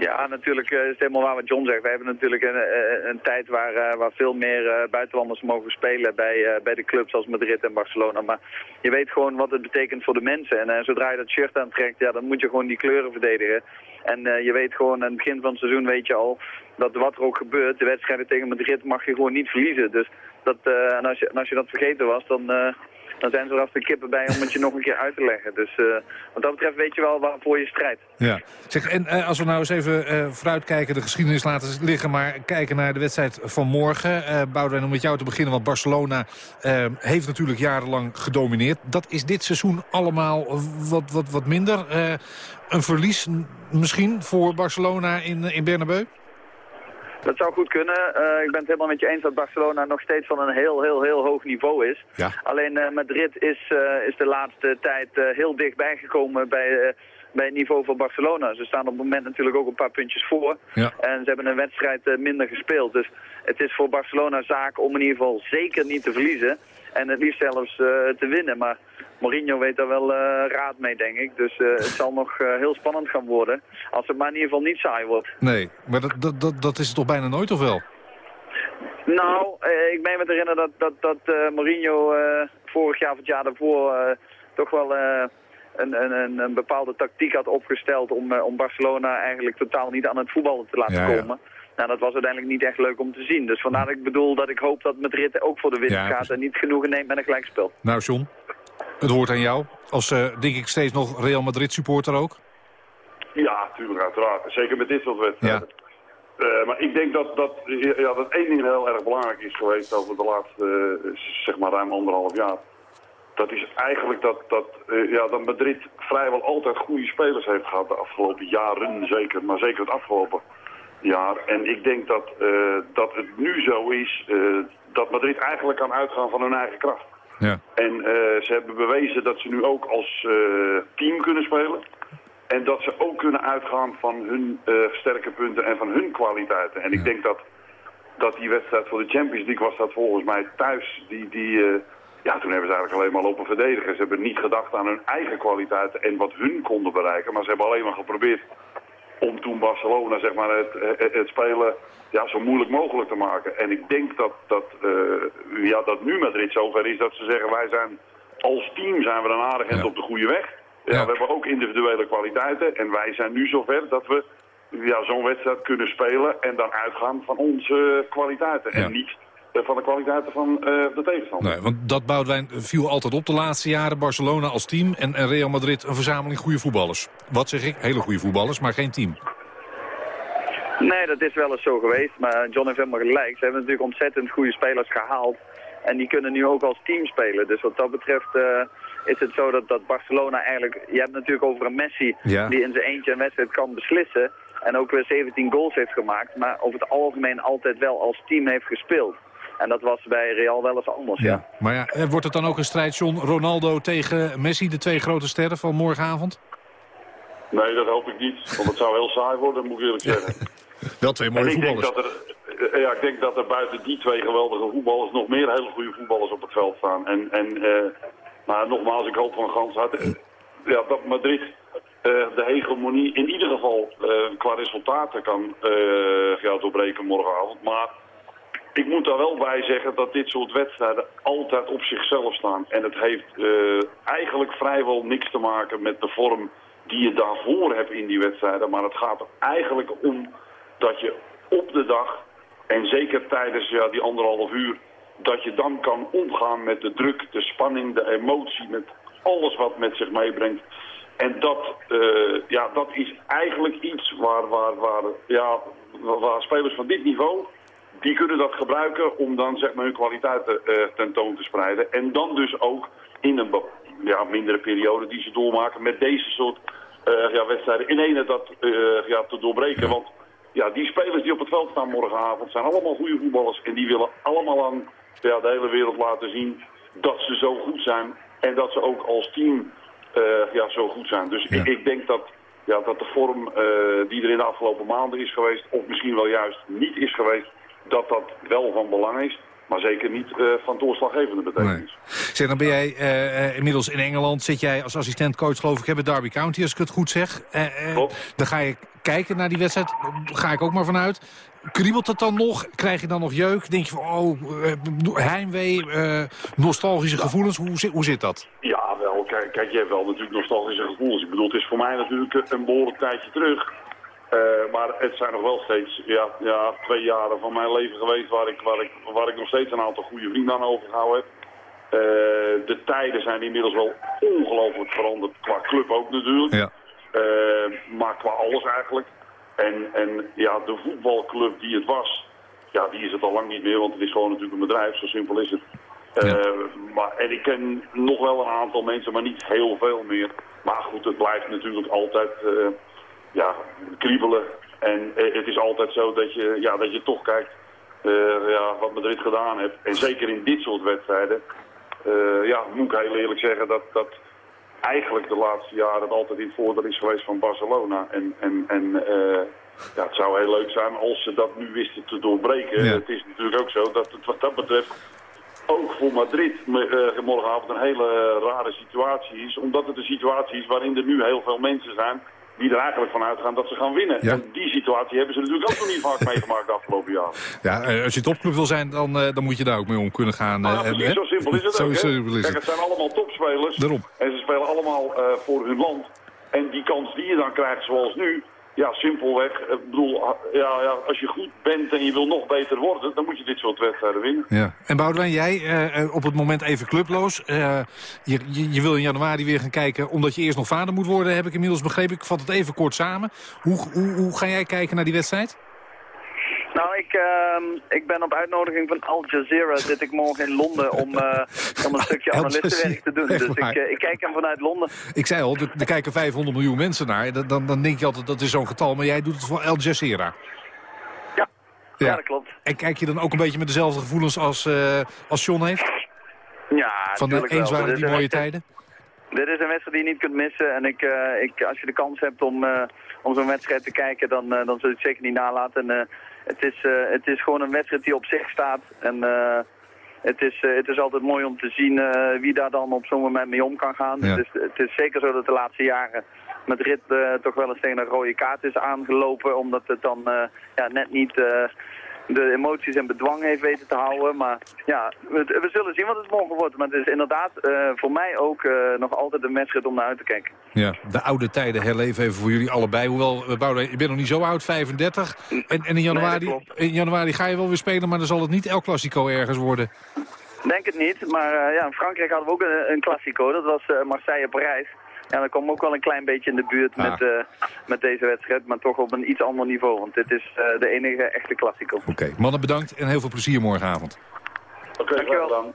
Ja, natuurlijk eh, is het helemaal waar wat John zegt. We hebben natuurlijk een, een, een tijd waar, eh, waar veel meer eh, buitenlanders mogen spelen bij, eh, bij de clubs als Madrid en Barcelona. Maar je weet gewoon wat het betekent voor de mensen. En eh, zodra je dat shirt aantrekt, ja, dan moet je gewoon die kleuren verdedigen. En eh, je weet gewoon, aan het begin van het seizoen weet je al, dat wat er ook gebeurt, de wedstrijden tegen Madrid mag je gewoon niet verliezen. Dus dat, eh, en, als je, en als je dat vergeten was, dan... eh, dan zijn er als de kippen bij om het je nog een keer uit te leggen. Dus uh, wat dat betreft weet je wel waarvoor je strijdt. Ja. Zeg, en uh, als we nou eens even uh, vooruitkijken, de geschiedenis laten liggen... maar kijken naar de wedstrijd van morgen. Boudewijn, om met jou te beginnen, want Barcelona heeft natuurlijk jarenlang gedomineerd. Dat is dit seizoen allemaal wat, wat, wat minder. een verlies misschien voor Barcelona in, in Bernabeu? Dat zou goed kunnen. Uh, ik ben het helemaal met je eens dat Barcelona nog steeds van een heel, heel, heel hoog niveau is. Ja. Alleen uh, Madrid is, uh, is de laatste tijd heel dichtbij gekomen bij, bij het niveau van Barcelona. Ze staan op het moment natuurlijk ook een paar puntjes voor. Ja. En ze hebben een wedstrijd minder gespeeld. Dus het is voor Barcelona zaak om in ieder geval zeker niet te verliezen. En het liefst zelfs te winnen. Maar Mourinho weet daar wel uh, raad mee, denk ik. Dus uh, het zal nog uh, heel spannend gaan worden. Als het maar in ieder geval niet saai wordt. Nee, maar dat, dat, dat, dat is het toch bijna nooit, of wel? Nou, ik meen me te herinneren dat, dat, dat Mourinho vorig jaar of het jaar daarvoor toch wel een, een, een, bepaalde tactiek had opgesteld om, om Barcelona eigenlijk totaal niet aan het voetballen te laten ja, komen. Ja. Nou, dat was uiteindelijk niet echt leuk om te zien. Dus vandaar dat ik bedoel dat ik hoop dat Madrid ook voor de winst Ja, gaat en niet genoegen neemt met een gelijkspel. Nou, John, het woord aan jou. Als, uh, denk ik, steeds nog Real Madrid supporter ook. Ja, tuurlijk, uiteraard. Zeker met dit soort wedstrijden. Uh, maar ik denk dat, dat, ja, dat één ding heel erg belangrijk is geweest over de laatste, uh, zeg maar, ruim anderhalf jaar. Dat is eigenlijk dat, dat, uh, ja, dat Madrid vrijwel altijd goede spelers heeft gehad de afgelopen jaren, zeker. Maar zeker het afgelopen jaar. En ik denk dat, dat het nu zo is dat Madrid eigenlijk kan uitgaan van hun eigen kracht. Ja. En uh, ze hebben bewezen dat ze nu ook als uh, team kunnen spelen. En dat ze ook kunnen uitgaan van hun uh, sterke punten en van hun kwaliteiten. En ja. ik denk dat, dat die wedstrijd voor de Champions League was dat volgens mij thuis. Die, die, ja, toen hebben ze eigenlijk alleen maar lopen verdedigen. Ze hebben niet gedacht aan hun eigen kwaliteiten en wat hun konden bereiken. Maar ze hebben alleen maar geprobeerd om toen Barcelona zeg maar, het, het, het spelen ja, zo moeilijk mogelijk te maken. En ik denk dat, dat, uh, ja, dat nu Madrid zover is dat ze zeggen... wij zijn als team zijn we dan aardig en ja. op de goede weg. Ja, ja. We hebben ook individuele kwaliteiten. En wij zijn nu zover dat we ja, zo'n wedstrijd kunnen spelen... en dan uitgaan van onze kwaliteiten. En niet van de kwaliteiten van uh, de tegenstander. Nee, want dat Boudewijn viel altijd op de laatste jaren. Barcelona als team en, en Real Madrid een verzameling goede voetballers. Wat zeg ik? Hele goede voetballers, maar geen team. Nee, dat is wel eens zo geweest. Maar John heeft helemaal gelijk. Ze hebben natuurlijk ontzettend goede spelers gehaald. En die kunnen nu ook als team spelen. Dus wat dat betreft uh, is het zo dat, dat Barcelona eigenlijk... Je hebt natuurlijk over een Messi ja. die in zijn eentje een wedstrijd kan beslissen. En ook weer 17 goals heeft gemaakt. Maar over het algemeen altijd wel als team heeft gespeeld. En dat was bij Real wel eens anders, ja. ja. Maar ja, wordt het dan ook een strijd, John, Ronaldo tegen Messi, de twee grote sterren van morgenavond? Nee, dat hoop ik niet. Want het zou heel saai worden, moet ik eerlijk zeggen. wel twee mooie en ik voetballers. Denk dat er, ja, ik denk dat er buiten die twee geweldige voetballers nog meer hele goede voetballers op het veld staan. En, en uh, maar nogmaals, ik hoop van gans hart uh, ja, dat Madrid uh, de hegemonie in ieder geval qua resultaten kan ja, doorbreken morgenavond. Maar ik moet daar wel bij zeggen dat dit soort wedstrijden altijd op zichzelf staan. En het heeft uh, eigenlijk vrijwel niks te maken met de vorm die je daarvoor hebt in die wedstrijden. Maar het gaat er eigenlijk om dat je op de dag, en zeker tijdens die anderhalf uur, dat je dan kan omgaan met de druk, de spanning, de emotie, met alles wat met zich meebrengt. En dat, eh, ja, dat is eigenlijk iets waar, waar, waar, ja, waar spelers van dit niveau, die kunnen dat gebruiken om dan zeg maar, hun kwaliteiten uh, tentoon te spreiden. En dan dus ook in een ja, mindere periode die ze doormaken met deze soort uh, ja, wedstrijden in ene dat ja, te doorbreken. Want ja, die spelers die op het veld staan morgenavond zijn allemaal goede voetballers. En die willen allemaal aan ja, de hele wereld laten zien dat ze zo goed zijn. En dat ze ook als team ja, zo goed zijn. Dus ik, ik, denk dat, ja, dat de vorm uh, die er in de afgelopen maanden is geweest, of misschien wel juist niet is geweest, dat dat wel van belang is. Maar zeker niet uh, van doorslaggevende betekenis. Nee. Zeg, dan ben jij uh, inmiddels in Engeland. Zit jij als assistentcoach, geloof ik, hebben Derby County, als ik het goed zeg. dan ga je kijken naar die wedstrijd. Ga ik ook maar vanuit. Kriebelt het dan nog? Krijg je dan nog jeuk? Denk je van, oh, heimwee, nostalgische gevoelens? Hoe, hoe zit dat? Ja, wel. Kijk, kijk, je hebt wel natuurlijk nostalgische gevoelens. Ik bedoel, het is voor mij natuurlijk een behoorlijk tijdje terug. Uh, maar het zijn nog wel steeds ja, ja, twee jaren van mijn leven geweest waar ik, waar, ik, waar ik nog steeds een aantal goede vrienden aan overgehouden heb. Uh, de tijden zijn inmiddels wel ongelooflijk veranderd, qua club ook natuurlijk. Ja. Uh, maar qua alles eigenlijk. En, en ja, de voetbalclub die het was, ja, die is het al lang niet meer, want het is gewoon natuurlijk een bedrijf, zo simpel is het. Ja. maar, en ik ken nog wel een aantal mensen, maar niet heel veel meer. Maar goed, het blijft natuurlijk altijd ja, kriebelen. En eh, het is altijd zo dat je, ja, dat je toch kijkt uh, ja, wat Madrid gedaan heeft. En zeker in dit soort wedstrijden, uh, ja, moet ik heel eerlijk zeggen dat, dat eigenlijk de laatste jaren altijd in het voordeel is geweest van Barcelona. En, en, en ja, het zou heel leuk zijn als ze dat nu wisten te doorbreken. Ja. Het is natuurlijk ook zo dat het wat dat betreft ook voor Madrid uh, morgenavond een hele rare situatie is. Omdat het een situatie is waarin er nu heel veel mensen zijn die er eigenlijk van uitgaan dat ze gaan winnen. En die situatie hebben ze natuurlijk ook nog niet vaak meegemaakt de afgelopen jaren. Ja, eh, als je topclub wil zijn, dan, uh, dan moet je daar ook mee om kunnen gaan. Nou, ja, precies, zo simpel is het zo ook. Is Kijk, het zijn allemaal topspelers. Daarom. En ze spelen allemaal uh, voor hun land. En die kans die je dan krijgt zoals nu, ja, simpelweg. Ik bedoel, ja, ja, als je goed bent en je wil nog beter worden, dan moet je dit soort wedstrijden winnen. Ja. En Boudewijn, jij uh, op het moment even clubloos. Je, je, je, wil in januari weer gaan kijken, omdat je eerst nog vader moet worden, heb ik inmiddels begrepen. Ik vat het even kort samen. Hoe, hoe, hoe ga jij kijken naar die wedstrijd? Nou, ik, uh, ik ben op uitnodiging van Al Jazeera zit ik morgen in Londen om, uh, om een stukje analistenwerk te doen. Dus ik, uh, ik, kijk hem vanuit Londen. Ik zei al, er, er kijken 500 miljoen mensen naar. Dan, dan denk je altijd, dat is zo'n getal. Maar jij doet het voor Al Jazeera. Ja. ja, ja dat klopt. En kijk je dan ook een beetje met dezelfde gevoelens als, uh, als John heeft? Ja, Van de eens waren die mooie tijden? Dit is een wedstrijd die je niet kunt missen. En ik, ik, als je de kans hebt om, om zo'n wedstrijd te kijken, dan, dan zul je het zeker niet nalaten. En, het is, uh, het is gewoon een wedstrijd die op zich staat. En uh, het, is, uh, het is altijd mooi om te zien wie daar dan op zo'n moment mee om kan gaan. Ja. Het, is, het is zeker zo dat de laatste jaren Madrid toch wel eens tegen een rode kaart is aangelopen. Omdat het dan ja, net niet de emoties en bedwang heeft weten te houden. Maar ja, we, we, zullen zien wat het morgen wordt. Maar het is inderdaad uh, voor mij ook uh, nog altijd een wedstrijd om naar uit te kijken. Ja, de oude tijden herleven even voor jullie allebei. Hoewel, Boudewijn, je bent nog niet zo oud, 35. En, en in, januari, nee, in januari ga je wel weer spelen, maar dan zal het niet El Clasico ergens worden. Denk het niet, maar uh, ja, in Frankrijk hadden we ook een, een Clasico. Dat was Marseille-Parijs. Ja, dan komen ook wel een klein beetje in de buurt ah. met, uh, met deze wedstrijd. Maar toch op een iets ander niveau. Want dit is uh, de enige echte klassico. Oké, okay. mannen bedankt en heel veel plezier morgenavond. Dankjewel.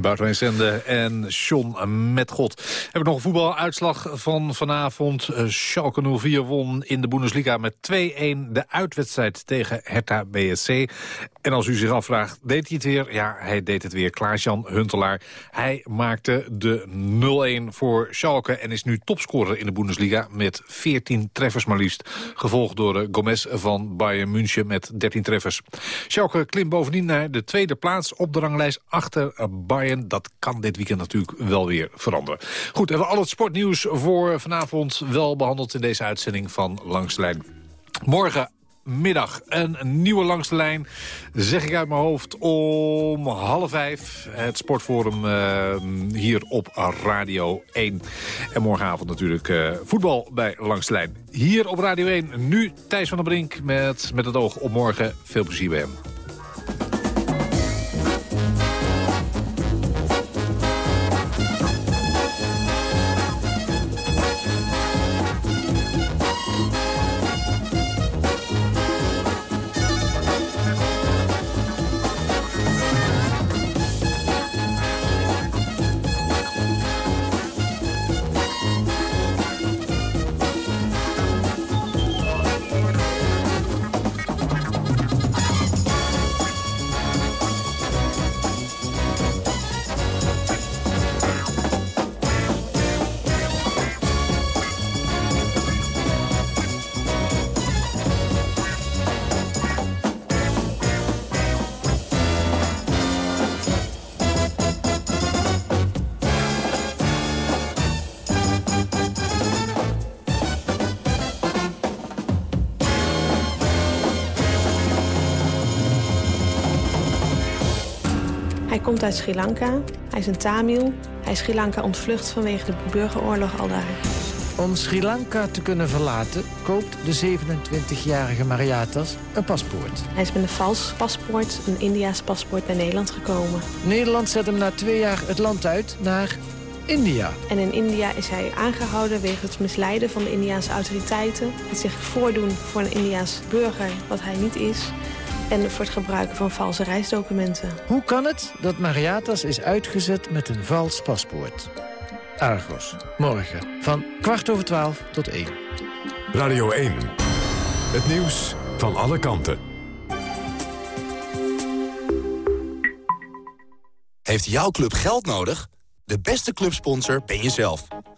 Boudewijn Zende en John Metgod. Heb ik nog een voetbaluitslag van vanavond. Uh, Schalke 04 won in de Bundesliga met 2-1 de uitwedstrijd tegen Hertha BSC. En als u zich afvraagt, deed hij het weer? Ja, hij deed het weer. Klaas-Jan Huntelaar. Hij maakte de 0-1 voor Schalke en is nu topscorer in de Bundesliga met 14 treffers maar liefst. Gevolgd door uh, Gomez van Bayern München met 13 treffers. Schalke klimt bovendien naar de tweede plaats op de ranglijst achter Bayern. Dat kan dit weekend natuurlijk wel weer veranderen. Goed, hebben we al het sportnieuws voor vanavond wel behandeld in deze uitzending van Langs de Lijn. Morgen Een nieuwe langste lijn, zeg ik uit mijn hoofd, om half vijf. Het sportforum uh, hier op Radio 1. En morgenavond natuurlijk uh, voetbal bij Langste Lijn. Hier op Radio 1, nu Thijs van der Brink met, met het oog op morgen. Veel plezier bij hem. Uit Sri Lanka. Hij is een Tamil. Hij is Sri Lanka ontvlucht vanwege de burgeroorlog al daar. Om Sri Lanka te kunnen verlaten koopt de 27-jarige Mariatas een paspoort. Hij is met een vals paspoort, een Indiaas paspoort, naar Nederland gekomen. Nederland zet hem na twee jaar het land uit naar India. En in India is hij aangehouden wegens het misleiden van de Indiaanse autoriteiten. Het zich voordoen voor een Indiaas burger, wat hij niet is. En voor het gebruiken van valse reisdocumenten. Hoe kan het dat Mariatas is uitgezet met een vals paspoort? Argos, morgen van kwart over twaalf tot één. Radio 1, het nieuws van alle kanten. Heeft jouw club geld nodig? De beste clubsponsor ben jezelf.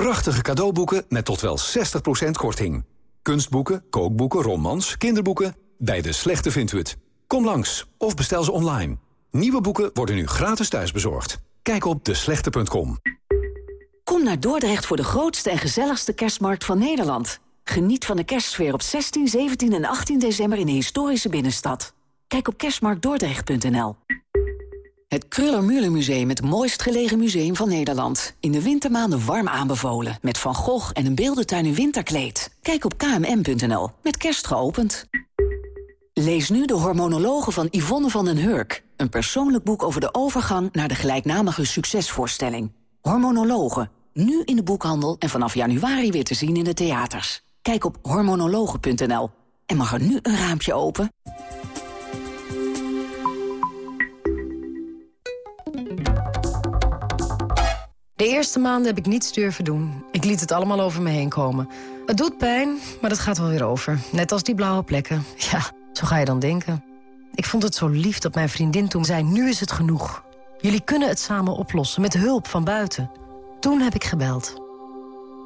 Prachtige cadeauboeken met tot wel 60% korting. Kunstboeken, kookboeken, romans, kinderboeken. Bij de Slechte vindt u het. Kom langs of bestel ze online. Nieuwe boeken worden nu gratis thuisbezorgd. Kijk op deslechte.com. Kom naar Dordrecht voor de grootste en gezelligste kerstmarkt van Nederland. Geniet van de kerstsfeer op 16, 17 en 18 december in de historische binnenstad. Kijk op kerstmarktdordrecht.nl. Het Kruller-Müller Museum, het mooist gelegen museum van Nederland. In de wintermaanden warm aanbevolen. Met Van Gogh en een beeldentuin in winterkleed. Kijk op kmm.nl. Met kerst geopend. Lees nu de hormonologen van Yvonne van den Hurk. Een persoonlijk boek over de overgang naar de gelijknamige succesvoorstelling. Hormonologen. Nu in de boekhandel en vanaf januari weer te zien in de theaters. Kijk op hormonologen.nl. En mag er nu een raampje open? De eerste maanden heb ik niets durven doen. Ik liet het allemaal over me heen komen. Het doet pijn, maar dat gaat wel weer over. Net als die blauwe plekken. Ja, zo ga je dan denken. Ik vond het zo lief dat mijn vriendin toen zei... nu is het genoeg. Jullie kunnen het samen oplossen, met hulp van buiten. Toen heb ik gebeld.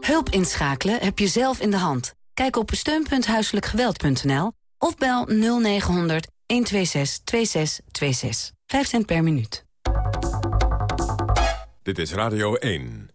Hulp inschakelen heb je zelf in de hand. Kijk op steunpunthuiselijkgeweld.nl of bel 0900 126 2626. 5 cent per minuut. Dit is Radio 1.